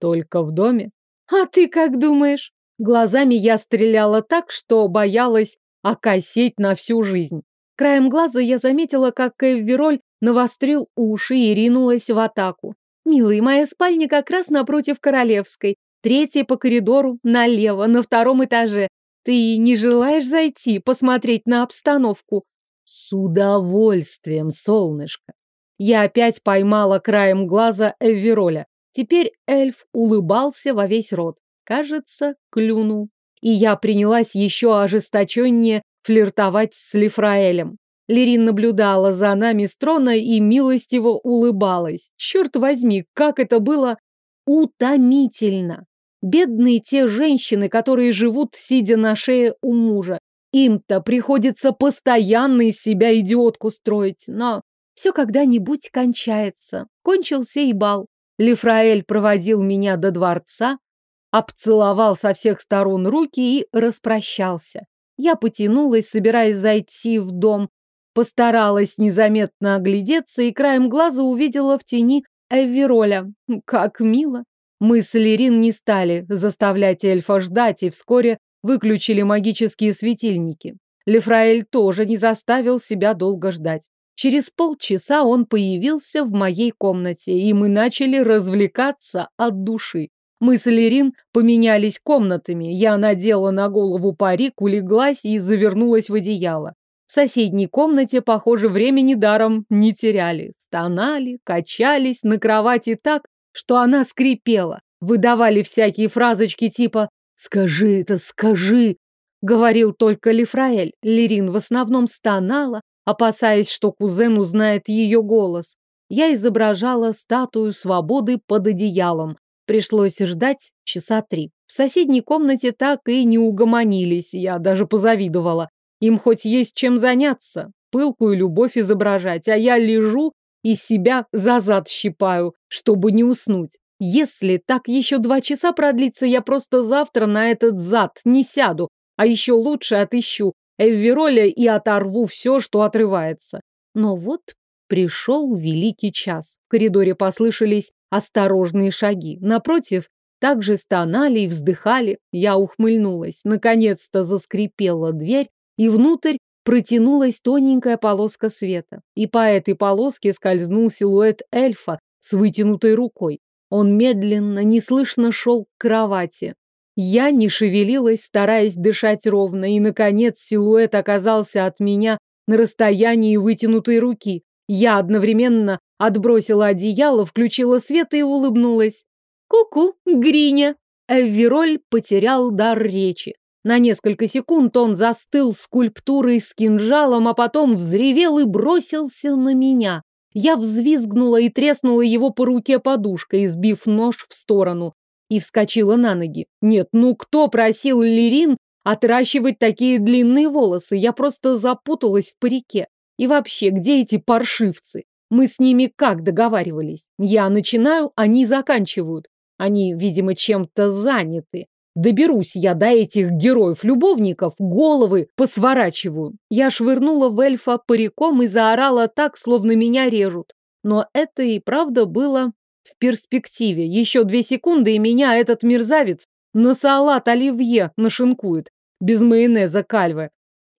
[SPEAKER 2] Только в доме?
[SPEAKER 1] А ты как думаешь? Глазами я стреляла так, что боялась окосеть на всю жизнь. Краем глаза я заметила, как Эввероль навострил уши и ринулась в атаку. «Милый, моя спальня как раз напротив королевской. Третья по коридору, налево, на втором этаже. Ты не желаешь зайти, посмотреть на обстановку?»
[SPEAKER 2] «С удовольствием, солнышко!»
[SPEAKER 1] Я опять поймала краем глаза Эввероля. Теперь эльф улыбался во весь рот кажется, клюнул. И я принялась еще ожесточеннее флиртовать с Лифраэлем. Лерин наблюдала за нами с трона и милостиво улыбалась. Черт возьми, как это было утомительно. Бедные те женщины, которые живут, сидя на шее у мужа. Им-то приходится постоянно из себя идиотку строить, но все когда-нибудь кончается. Кончился и бал. Лифраэль проводил меня до дворца, обцеловал со всех сторон руки и распрощался. Я потянулась, собираясь зайти в дом, постаралась незаметно оглядеться и краем глаза увидела в тени Эвироля. Как мило! Мы с Лерин не стали заставлять эльфа ждать и вскоре выключили магические светильники. Лефраэль тоже не заставил себя долго ждать. Через полчаса он появился в моей комнате, и мы начали развлекаться от души. Мы с Лерин поменялись комнатами. Я надела на голову парик, улеглась и завернулась в одеяло. В соседней комнате, похоже, времени даром не теряли. Стонали, качались на кровати так, что она скрипела. Выдавали всякие фразочки типа «Скажи это, скажи!» Говорил только Лифраэль. Лерин в основном стонала, опасаясь, что кузен узнает ее голос. Я изображала статую свободы под одеялом, Пришлось ждать часа три. В соседней комнате так и не угомонились, я даже позавидовала. Им хоть есть чем заняться, пылкую любовь изображать, а я лежу и себя за зад щипаю, чтобы не уснуть. Если так еще два часа продлится, я просто завтра на этот зад не сяду, а еще лучше отыщу Эввероля и оторву все, что отрывается. Но вот пришел великий час. В коридоре послышались осторожные шаги. Напротив, также стонали и вздыхали. Я ухмыльнулась. Наконец-то заскрипела дверь, и внутрь протянулась тоненькая полоска света. И по этой полоске скользнул силуэт эльфа с вытянутой рукой. Он медленно, неслышно шел к кровати. Я не шевелилась, стараясь дышать ровно, и, наконец, силуэт оказался от меня на расстоянии вытянутой руки. Я одновременно отбросила одеяло, включила свет и улыбнулась. «Ку-ку, Гриня!» Эввероль потерял дар речи. На несколько секунд он застыл скульптурой с кинжалом, а потом взревел и бросился на меня. Я взвизгнула и треснула его по руке подушкой, сбив нож в сторону, и вскочила на ноги. Нет, ну кто просил Лерин отращивать такие длинные волосы? Я просто запуталась в парике. И вообще, где эти паршивцы? Мы с ними как договаривались? Я начинаю, они заканчивают. Они, видимо, чем-то заняты. Доберусь я до этих героев-любовников, головы посворачиваю. Я швырнула в эльфа париком и заорала так, словно меня режут. Но это и правда было в перспективе. Еще две секунды, и меня этот мерзавец на салат оливье нашинкует. Без майонеза кальве.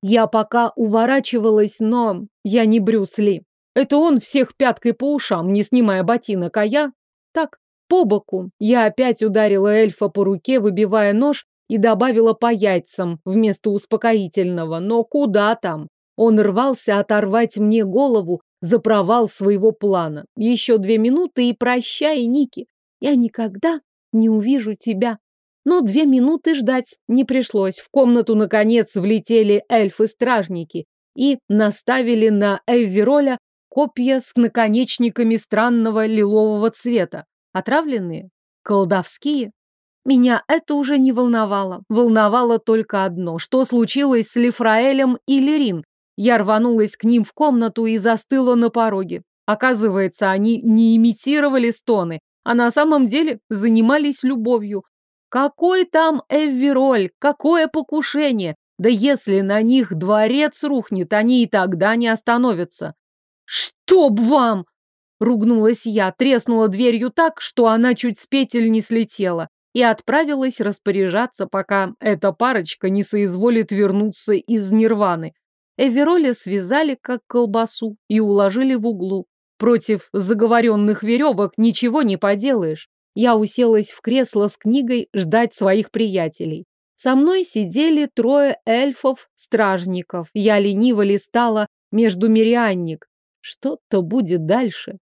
[SPEAKER 1] Я пока уворачивалась, но я не Брюс Ли. Это он всех пяткой по ушам, не снимая ботинок, а я так, по боку. Я опять ударила эльфа по руке, выбивая нож, и добавила по яйцам вместо успокоительного. Но куда там? Он рвался оторвать мне голову за провал своего плана. Еще две минуты и прощай, Ники. Я никогда не увижу тебя. Но две минуты ждать не пришлось. В комнату, наконец, влетели эльфы-стражники и наставили на Эввероля копья с наконечниками странного лилового цвета. Отравленные? Колдовские? Меня это уже не волновало. Волновало только одно. Что случилось с Лифраэлем и Лерин? Я рванулась к ним в комнату и застыла на пороге. Оказывается, они не имитировали стоны, а на самом деле занимались любовью. Какой там Эввероль, какое покушение! Да если на них дворец рухнет, они и тогда не остановятся. «Чтоб вам!» — ругнулась я, треснула дверью так, что она чуть с петель не слетела, и отправилась распоряжаться, пока эта парочка не соизволит вернуться из Нирваны. Эвероля связали, как колбасу, и уложили в углу. Против заговоренных веревок ничего не поделаешь. Я уселась в кресло с книгой ждать своих приятелей. Со мной сидели трое эльфов-стражников. Я лениво листала между мирианник. Что-то будет дальше.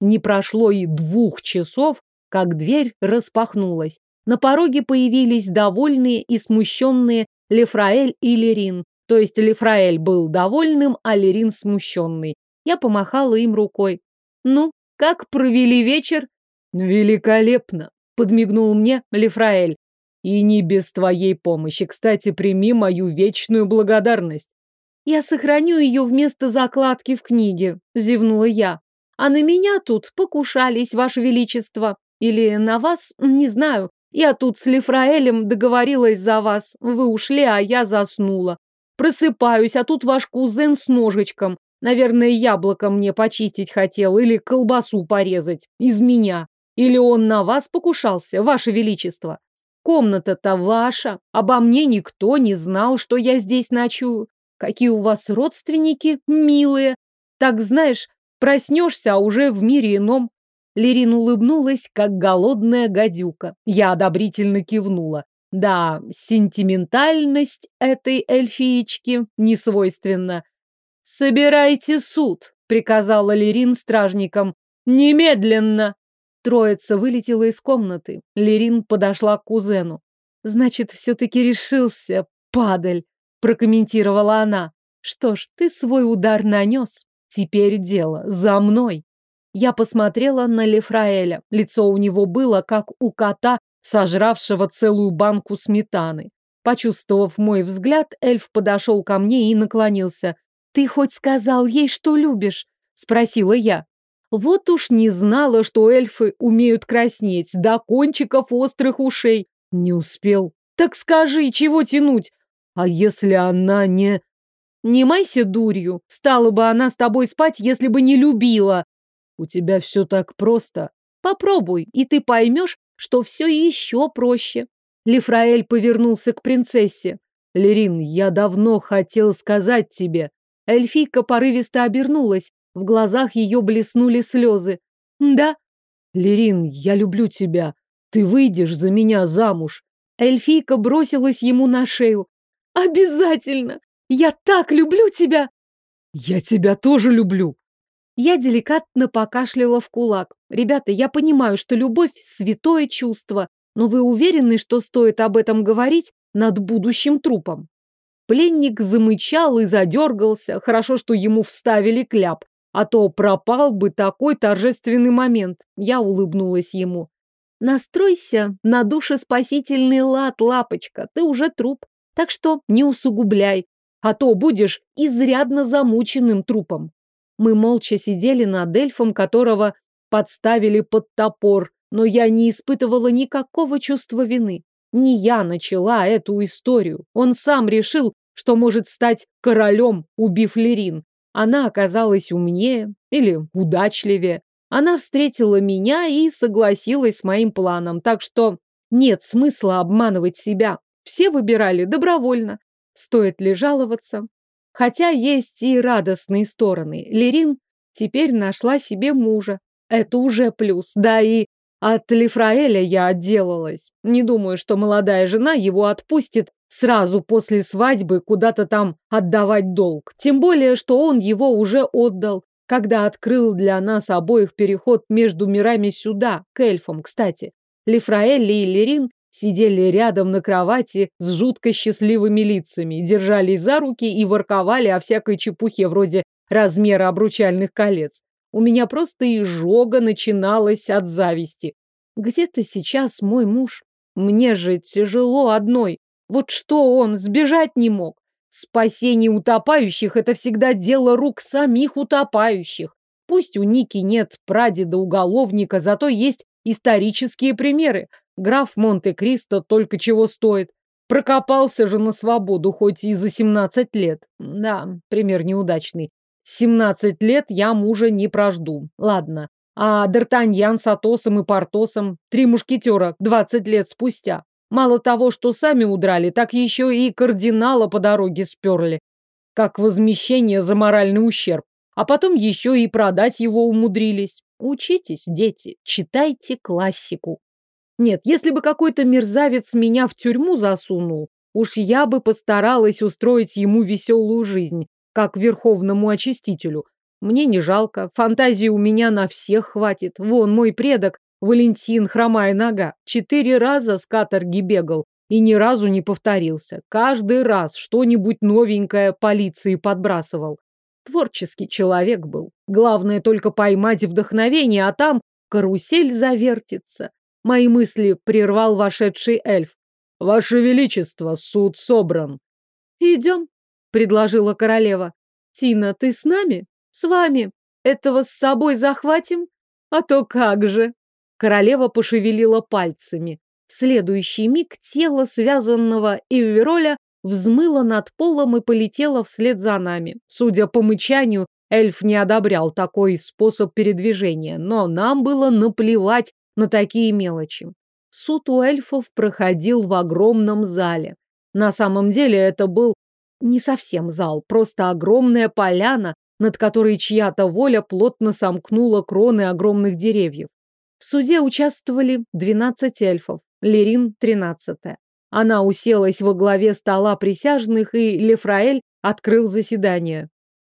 [SPEAKER 1] Не прошло и двух часов, как дверь распахнулась. На пороге появились довольные и смущенные Лефраэль и Лерин. То есть Лефраэль был довольным, а Лерин смущенный. Я помахала им рукой. «Ну, как провели вечер?»
[SPEAKER 2] «Великолепно!» — подмигнул мне Лефраэль. И не без твоей помощи. Кстати, прими мою вечную благодарность.
[SPEAKER 1] Я сохраню ее вместо закладки в книге, зевнула я. А на меня тут покушались, Ваше Величество. Или на вас, не знаю. Я тут с Лефраэлем договорилась за вас. Вы ушли, а я заснула. Просыпаюсь, а тут ваш кузен с ножичком. Наверное, яблоко мне почистить хотел или колбасу порезать. Из меня. Или он на вас покушался, Ваше Величество. Комната-то ваша. Обо мне никто не знал, что я здесь ночую. Какие у вас родственники милые. Так, знаешь, проснешься, а уже в мире ином. Лерин улыбнулась, как голодная гадюка. Я одобрительно кивнула. Да, сентиментальность этой эльфиечки не свойственна. «Собирайте суд», — приказала Лерин стражникам. «Немедленно!» Троица вылетела из комнаты. Лерин подошла к кузену. «Значит, все-таки решился, падаль», — прокомментировала она. «Что ж, ты свой удар нанес. Теперь дело за мной». Я посмотрела на Лефраэля. Лицо у него было, как у кота, сожравшего целую банку сметаны. Почувствовав мой взгляд, эльф подошел ко мне и наклонился. «Ты хоть сказал ей, что любишь?» — спросила я. Вот уж не знала, что эльфы умеют краснеть до кончиков острых ушей. Не успел. Так скажи, чего тянуть? А если она не... Не майся дурью. Стала бы она с тобой спать, если бы не любила. У тебя все так просто. Попробуй, и ты поймешь, что все еще проще. Лифраэль повернулся к принцессе. Лерин, я давно хотел сказать тебе. Эльфийка порывисто обернулась. В глазах ее блеснули слезы. «Да?» «Лерин, я люблю тебя. Ты выйдешь за меня замуж». Эльфийка бросилась ему на шею. «Обязательно! Я так люблю тебя!» «Я тебя тоже люблю!» Я деликатно покашляла в кулак. «Ребята, я понимаю, что любовь – святое чувство, но вы уверены, что стоит об этом говорить над будущим трупом?» Пленник замычал и задергался. Хорошо, что ему вставили кляп а то пропал бы такой торжественный момент. Я улыбнулась ему. Настройся на душеспасительный лад, лапочка, ты уже труп, так что не усугубляй, а то будешь изрядно замученным трупом. Мы молча сидели над эльфом, которого подставили под топор, но я не испытывала никакого чувства вины. Не я начала эту историю. Он сам решил, что может стать королем, убив Лерин. Она оказалась умнее или удачливее. Она встретила меня и согласилась с моим планом, так что нет смысла обманывать себя. Все выбирали добровольно. Стоит ли жаловаться? Хотя есть и радостные стороны. Лерин теперь нашла себе мужа. Это уже плюс. Да и от Лифраэля я отделалась. Не думаю, что молодая жена его отпустит сразу после свадьбы куда-то там отдавать долг. Тем более, что он его уже отдал, когда открыл для нас обоих переход между мирами сюда, к эльфам, кстати. Лифраэль и Лерин сидели рядом на кровати с жутко счастливыми лицами, держались за руки и ворковали о всякой чепухе вроде размера обручальных колец. У меня просто изжога начиналась от зависти. Где-то сейчас мой муж. Мне же тяжело одной. Вот что он, сбежать не мог. Спасение утопающих – это всегда дело рук самих утопающих. Пусть у Ники нет прадеда-уголовника, зато есть исторические примеры. Граф Монте-Кристо только чего стоит. Прокопался же на свободу, хоть и за 17 лет. Да, пример неудачный. 17 лет я мужа не прожду. Ладно. А Д'Артаньян с Атосом и Портосом, три мушкетера, 20 лет спустя. Мало того, что сами удрали, так еще и кардинала по дороге сперли. Как возмещение за моральный ущерб. А потом еще и продать его умудрились. Учитесь, дети, читайте классику. Нет, если бы какой-то мерзавец меня в тюрьму засунул, уж я бы постаралась устроить ему веселую жизнь, как верховному очистителю. Мне не жалко, фантазии у меня на всех хватит. Вон мой предок, Валентин, хромая нога, четыре раза с каторги бегал и ни разу не повторился. Каждый раз что-нибудь новенькое полиции подбрасывал. Творческий человек был. Главное только поймать вдохновение, а там карусель завертится. Мои мысли прервал вошедший эльф. «Ваше Величество, суд собран». «Идем», — предложила королева. «Тина, ты с нами?» «С вами. Этого с собой захватим?» «А то как же!» Королева пошевелила пальцами. В следующий миг тело связанного Эвероля взмыло над полом и полетело вслед за нами. Судя по мычанию, эльф не одобрял такой способ передвижения, но нам было наплевать на такие мелочи. Суд у эльфов проходил в огромном зале. На самом деле это был не совсем зал, просто огромная поляна, над которой чья-то воля плотно сомкнула кроны огромных деревьев. В суде участвовали 12 эльфов, Лерин – 13 -е. Она уселась во главе стола присяжных, и Лефраэль открыл заседание.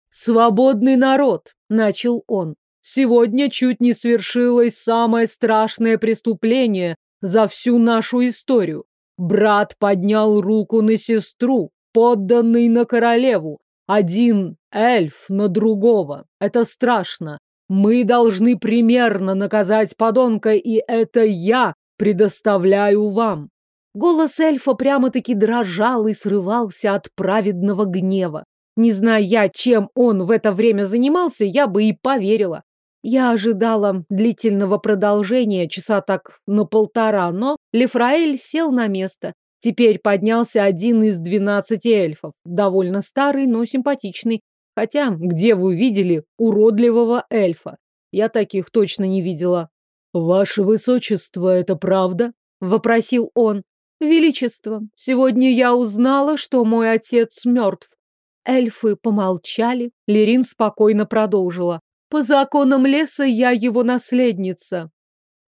[SPEAKER 1] «Свободный народ!» – начал он. Сегодня чуть не свершилось самое страшное преступление за всю нашу историю. Брат поднял руку на сестру, подданный на королеву. Один эльф на другого. Это страшно. Мы должны примерно наказать подонка, и это я предоставляю вам. Голос эльфа прямо-таки дрожал и срывался от праведного гнева. Не зная, чем он в это время занимался, я бы и поверила. Я ожидала длительного продолжения, часа так на полтора, но Лефраэль сел на место. Теперь поднялся один из двенадцати эльфов, довольно старый, но симпатичный. Хотя, где вы видели уродливого эльфа? Я таких точно не видела. «Ваше высочество, это правда?» – вопросил он. «Величество, сегодня я узнала, что мой отец мертв». Эльфы помолчали, Лерин спокойно продолжила. По законам леса я его наследница.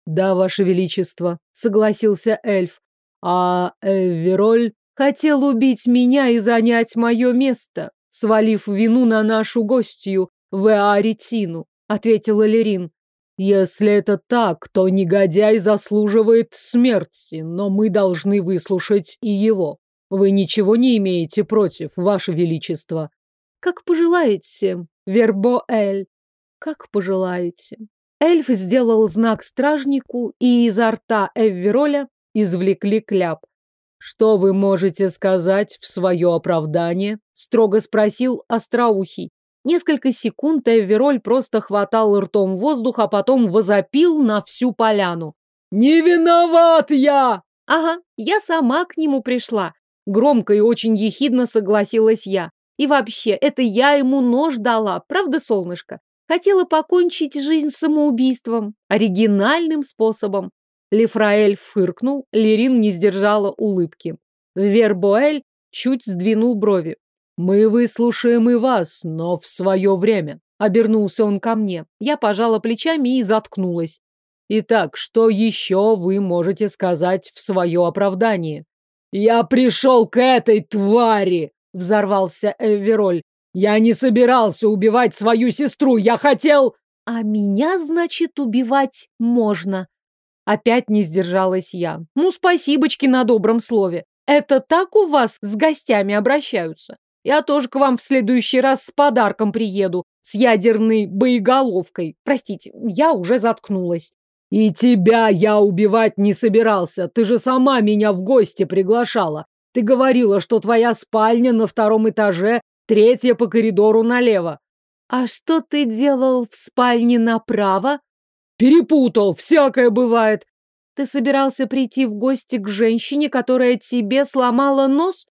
[SPEAKER 1] Да, ваше величество, согласился эльф. А Эвероль хотел убить меня и занять мое место, свалив вину на нашу гостью, Веаритину, ответила Лерин. Если это так, то негодяй заслуживает смерти, но мы должны выслушать и его. Вы ничего не имеете против, ваше величество. Как пожелаете, Вербоэль, как пожелаете. Эльф сделал знак стражнику, и изо рта Эввероля извлекли кляп. «Что вы можете сказать в свое оправдание?» – строго спросил Остроухий. Несколько секунд Эввероль просто хватал ртом воздух, а потом возопил на всю поляну. «Не виноват я!» «Ага, я сама к нему пришла». Громко и очень ехидно согласилась я. «И вообще, это я ему нож дала, правда, солнышко? Хотела покончить жизнь самоубийством, оригинальным способом. Лефраэль фыркнул, Лерин не сдержала улыбки. Вербоэль чуть сдвинул брови. «Мы выслушаем и вас, но в свое время», — обернулся он ко мне. Я пожала плечами и заткнулась. «Итак, что еще вы можете сказать в свое оправдание?» «Я пришел к этой твари!» — взорвался Эвероль. Я не собирался убивать свою сестру, я хотел... А меня, значит, убивать можно. Опять не сдержалась я. Ну, спасибочки на добром слове. Это так у вас с гостями обращаются? Я тоже к вам в следующий раз с подарком приеду, с ядерной боеголовкой. Простите, я уже заткнулась.
[SPEAKER 2] И тебя я убивать не собирался. Ты же сама меня в гости приглашала. Ты говорила, что твоя спальня на втором этаже, третья по коридору налево.
[SPEAKER 1] А что ты делал в спальне направо?
[SPEAKER 2] Перепутал, всякое бывает.
[SPEAKER 1] Ты собирался прийти в гости к женщине, которая тебе сломала нос?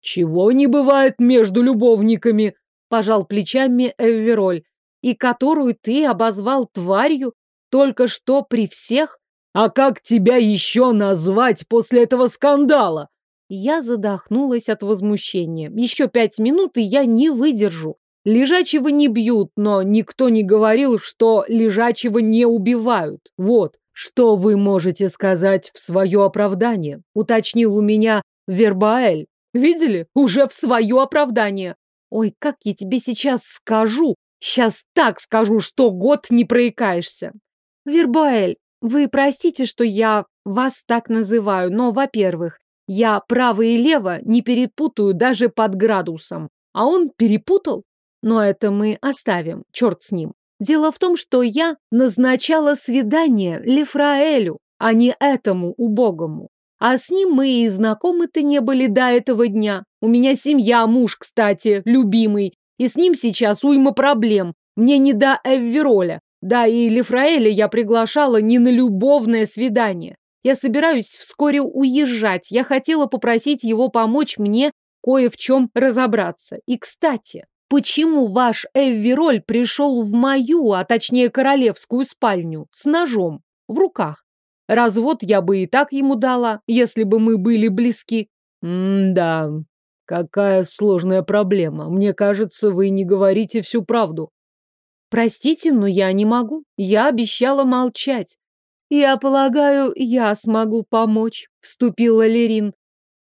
[SPEAKER 2] Чего не бывает между любовниками,
[SPEAKER 1] пожал плечами Эвероль, и которую ты обозвал тварью? Только что при всех?
[SPEAKER 2] А как тебя еще назвать после этого скандала?
[SPEAKER 1] Я задохнулась от возмущения. Еще пять минут, и я не выдержу. Лежачего не бьют, но никто не говорил, что лежачего не убивают. Вот. Что вы можете сказать в свое оправдание? Уточнил у меня Вербаэль. Видели? Уже в свое оправдание. Ой, как я тебе сейчас скажу. Сейчас так скажу, что год не проикаешься. Вербаэль, вы простите, что я вас так называю, но, во-первых, я право и лево не перепутаю даже под градусом. А он перепутал. Но это мы оставим, черт с ним. Дело в том, что я назначала свидание Лефраэлю, а не этому убогому. А с ним мы и знакомы-то не были до этого дня. У меня семья, муж, кстати, любимый. И с ним сейчас уйма проблем. Мне не до Эввероля. Да, и Лефраэля я приглашала не на любовное свидание. Я собираюсь вскоре уезжать. Я хотела попросить его помочь мне кое в чем разобраться. И, кстати, почему ваш Эввероль пришел в мою, а точнее королевскую спальню, с ножом в руках? Развод я бы и так ему дала, если бы мы были близки.
[SPEAKER 2] М-да, какая сложная проблема. Мне кажется, вы не говорите всю правду.
[SPEAKER 1] Простите, но я не могу. Я обещала молчать. Я полагаю, я смогу помочь, вступила Лерин.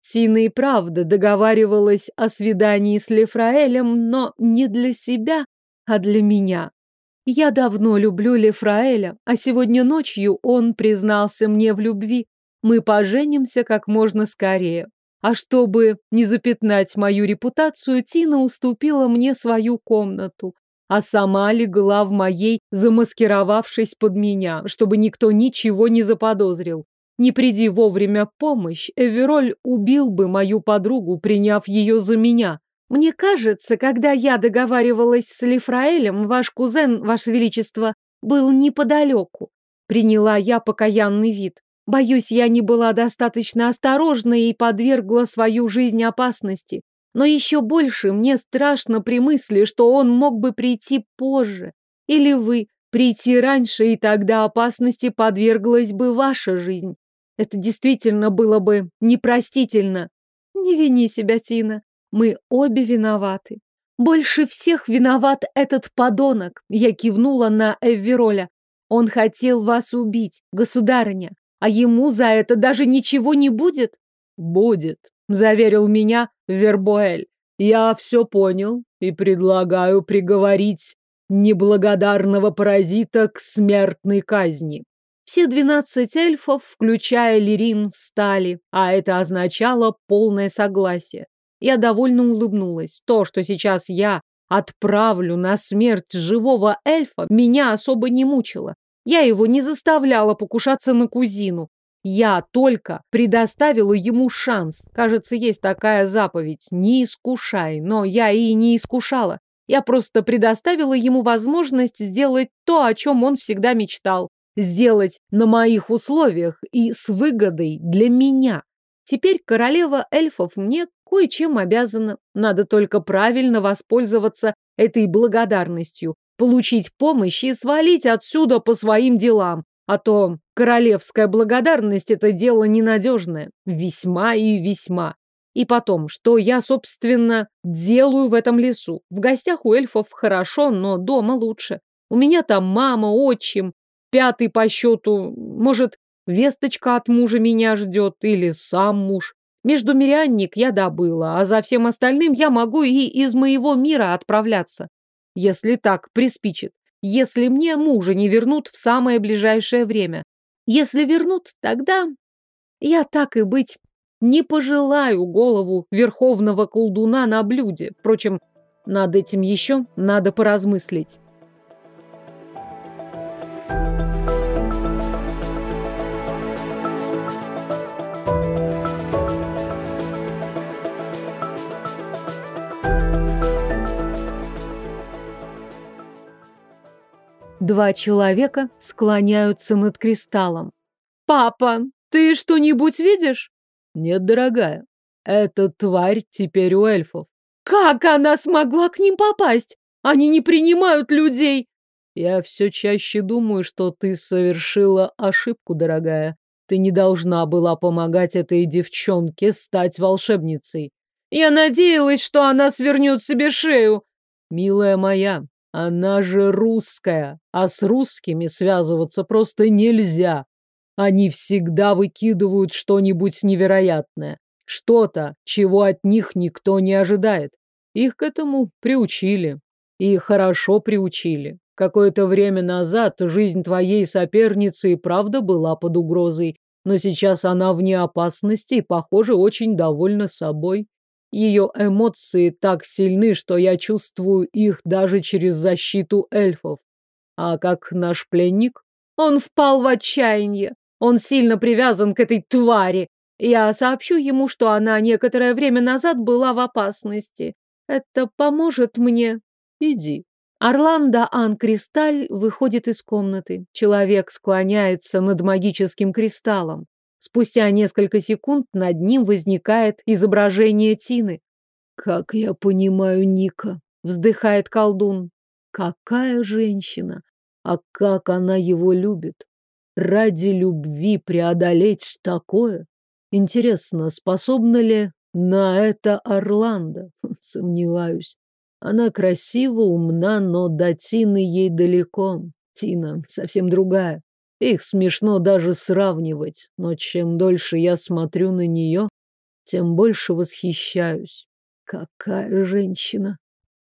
[SPEAKER 1] Тина и правда договаривалась о свидании с Лефраэлем, но не для себя, а для меня. Я давно люблю Лефраэля, а сегодня ночью он признался мне в любви. Мы поженимся как можно скорее. А чтобы не запятнать мою репутацию, Тина уступила мне свою комнату а сама легла в моей, замаскировавшись под меня, чтобы никто ничего не заподозрил. Не приди вовремя помощь, Эвероль убил бы мою подругу, приняв ее за меня. Мне кажется, когда я договаривалась с Лифраэлем, ваш кузен, ваше величество, был неподалеку. Приняла я покаянный вид. Боюсь, я не была достаточно осторожна и подвергла свою жизнь опасности. Но еще больше мне страшно при мысли, что он мог бы прийти позже. Или вы прийти раньше, и тогда опасности подверглась бы ваша жизнь. Это действительно было бы непростительно. Не вини себя, Тина. Мы обе виноваты. Больше всех виноват этот подонок. Я кивнула на Эввероля. Он хотел вас убить, государыня. А ему за это даже ничего не будет?
[SPEAKER 2] Будет, заверил меня Вербуэль. Я все понял и предлагаю приговорить неблагодарного паразита к смертной казни.
[SPEAKER 1] Все двенадцать эльфов, включая Лирин, встали, а это означало полное согласие. Я довольно улыбнулась. То, что сейчас я отправлю на смерть живого эльфа, меня особо не мучило. Я его не заставляла покушаться на кузину. Я только предоставила ему шанс. Кажется, есть такая заповедь. Не искушай. Но я и не искушала. Я просто предоставила ему возможность сделать то, о чем он всегда мечтал. Сделать на моих условиях и с выгодой для меня. Теперь королева эльфов мне кое-чем обязана. Надо только правильно воспользоваться этой благодарностью, получить помощь и свалить отсюда по своим делам. А то королевская благодарность – это дело ненадежное. Весьма и весьма. И потом, что я, собственно, делаю в этом лесу? В гостях у эльфов хорошо, но дома лучше. У меня там мама, отчим, пятый по счету. Может, весточка от мужа меня ждет или сам муж. Между мирянник я добыла, а за всем остальным я могу и из моего мира отправляться. Если так приспичит если мне мужа не вернут в самое ближайшее время. Если вернут, тогда я так и быть не пожелаю голову верховного колдуна на блюде. Впрочем, над этим еще надо поразмыслить. Два человека склоняются над кристаллом.
[SPEAKER 3] «Папа, ты что-нибудь видишь?»
[SPEAKER 2] «Нет, дорогая. Эта тварь теперь у эльфов».
[SPEAKER 3] «Как она смогла к ним попасть? Они не принимают людей!»
[SPEAKER 2] «Я все чаще думаю, что ты совершила ошибку, дорогая. Ты не должна была помогать этой девчонке стать волшебницей.
[SPEAKER 3] Я надеялась, что она свернет себе шею.
[SPEAKER 2] Милая моя, она же русская, а с русскими связываться просто нельзя. Они всегда выкидывают что-нибудь невероятное, что-то, чего от них никто не ожидает. Их к этому приучили. И хорошо приучили. Какое-то время назад жизнь твоей соперницы и правда была под угрозой, но сейчас она вне опасности и, похоже, очень довольна собой. Ее эмоции так сильны, что я чувствую их даже через защиту эльфов. А как наш пленник?
[SPEAKER 3] Он впал в отчаяние. Он сильно привязан к этой твари. Я сообщу ему, что она некоторое время назад была в опасности. Это поможет мне.
[SPEAKER 2] Иди.
[SPEAKER 1] Орландо Ан Кристаль выходит из комнаты. Человек склоняется над магическим кристаллом. Спустя несколько секунд над ним возникает изображение Тины.
[SPEAKER 2] «Как я понимаю Ника», —
[SPEAKER 1] вздыхает колдун.
[SPEAKER 2] «Какая женщина! А как она его любит! Ради любви преодолеть такое! Интересно, способна ли на это Орландо? Сомневаюсь. Она красива, умна, но до Тины ей далеко. Тина совсем другая. Их смешно даже сравнивать, но чем дольше я смотрю на нее, тем больше восхищаюсь. Какая женщина!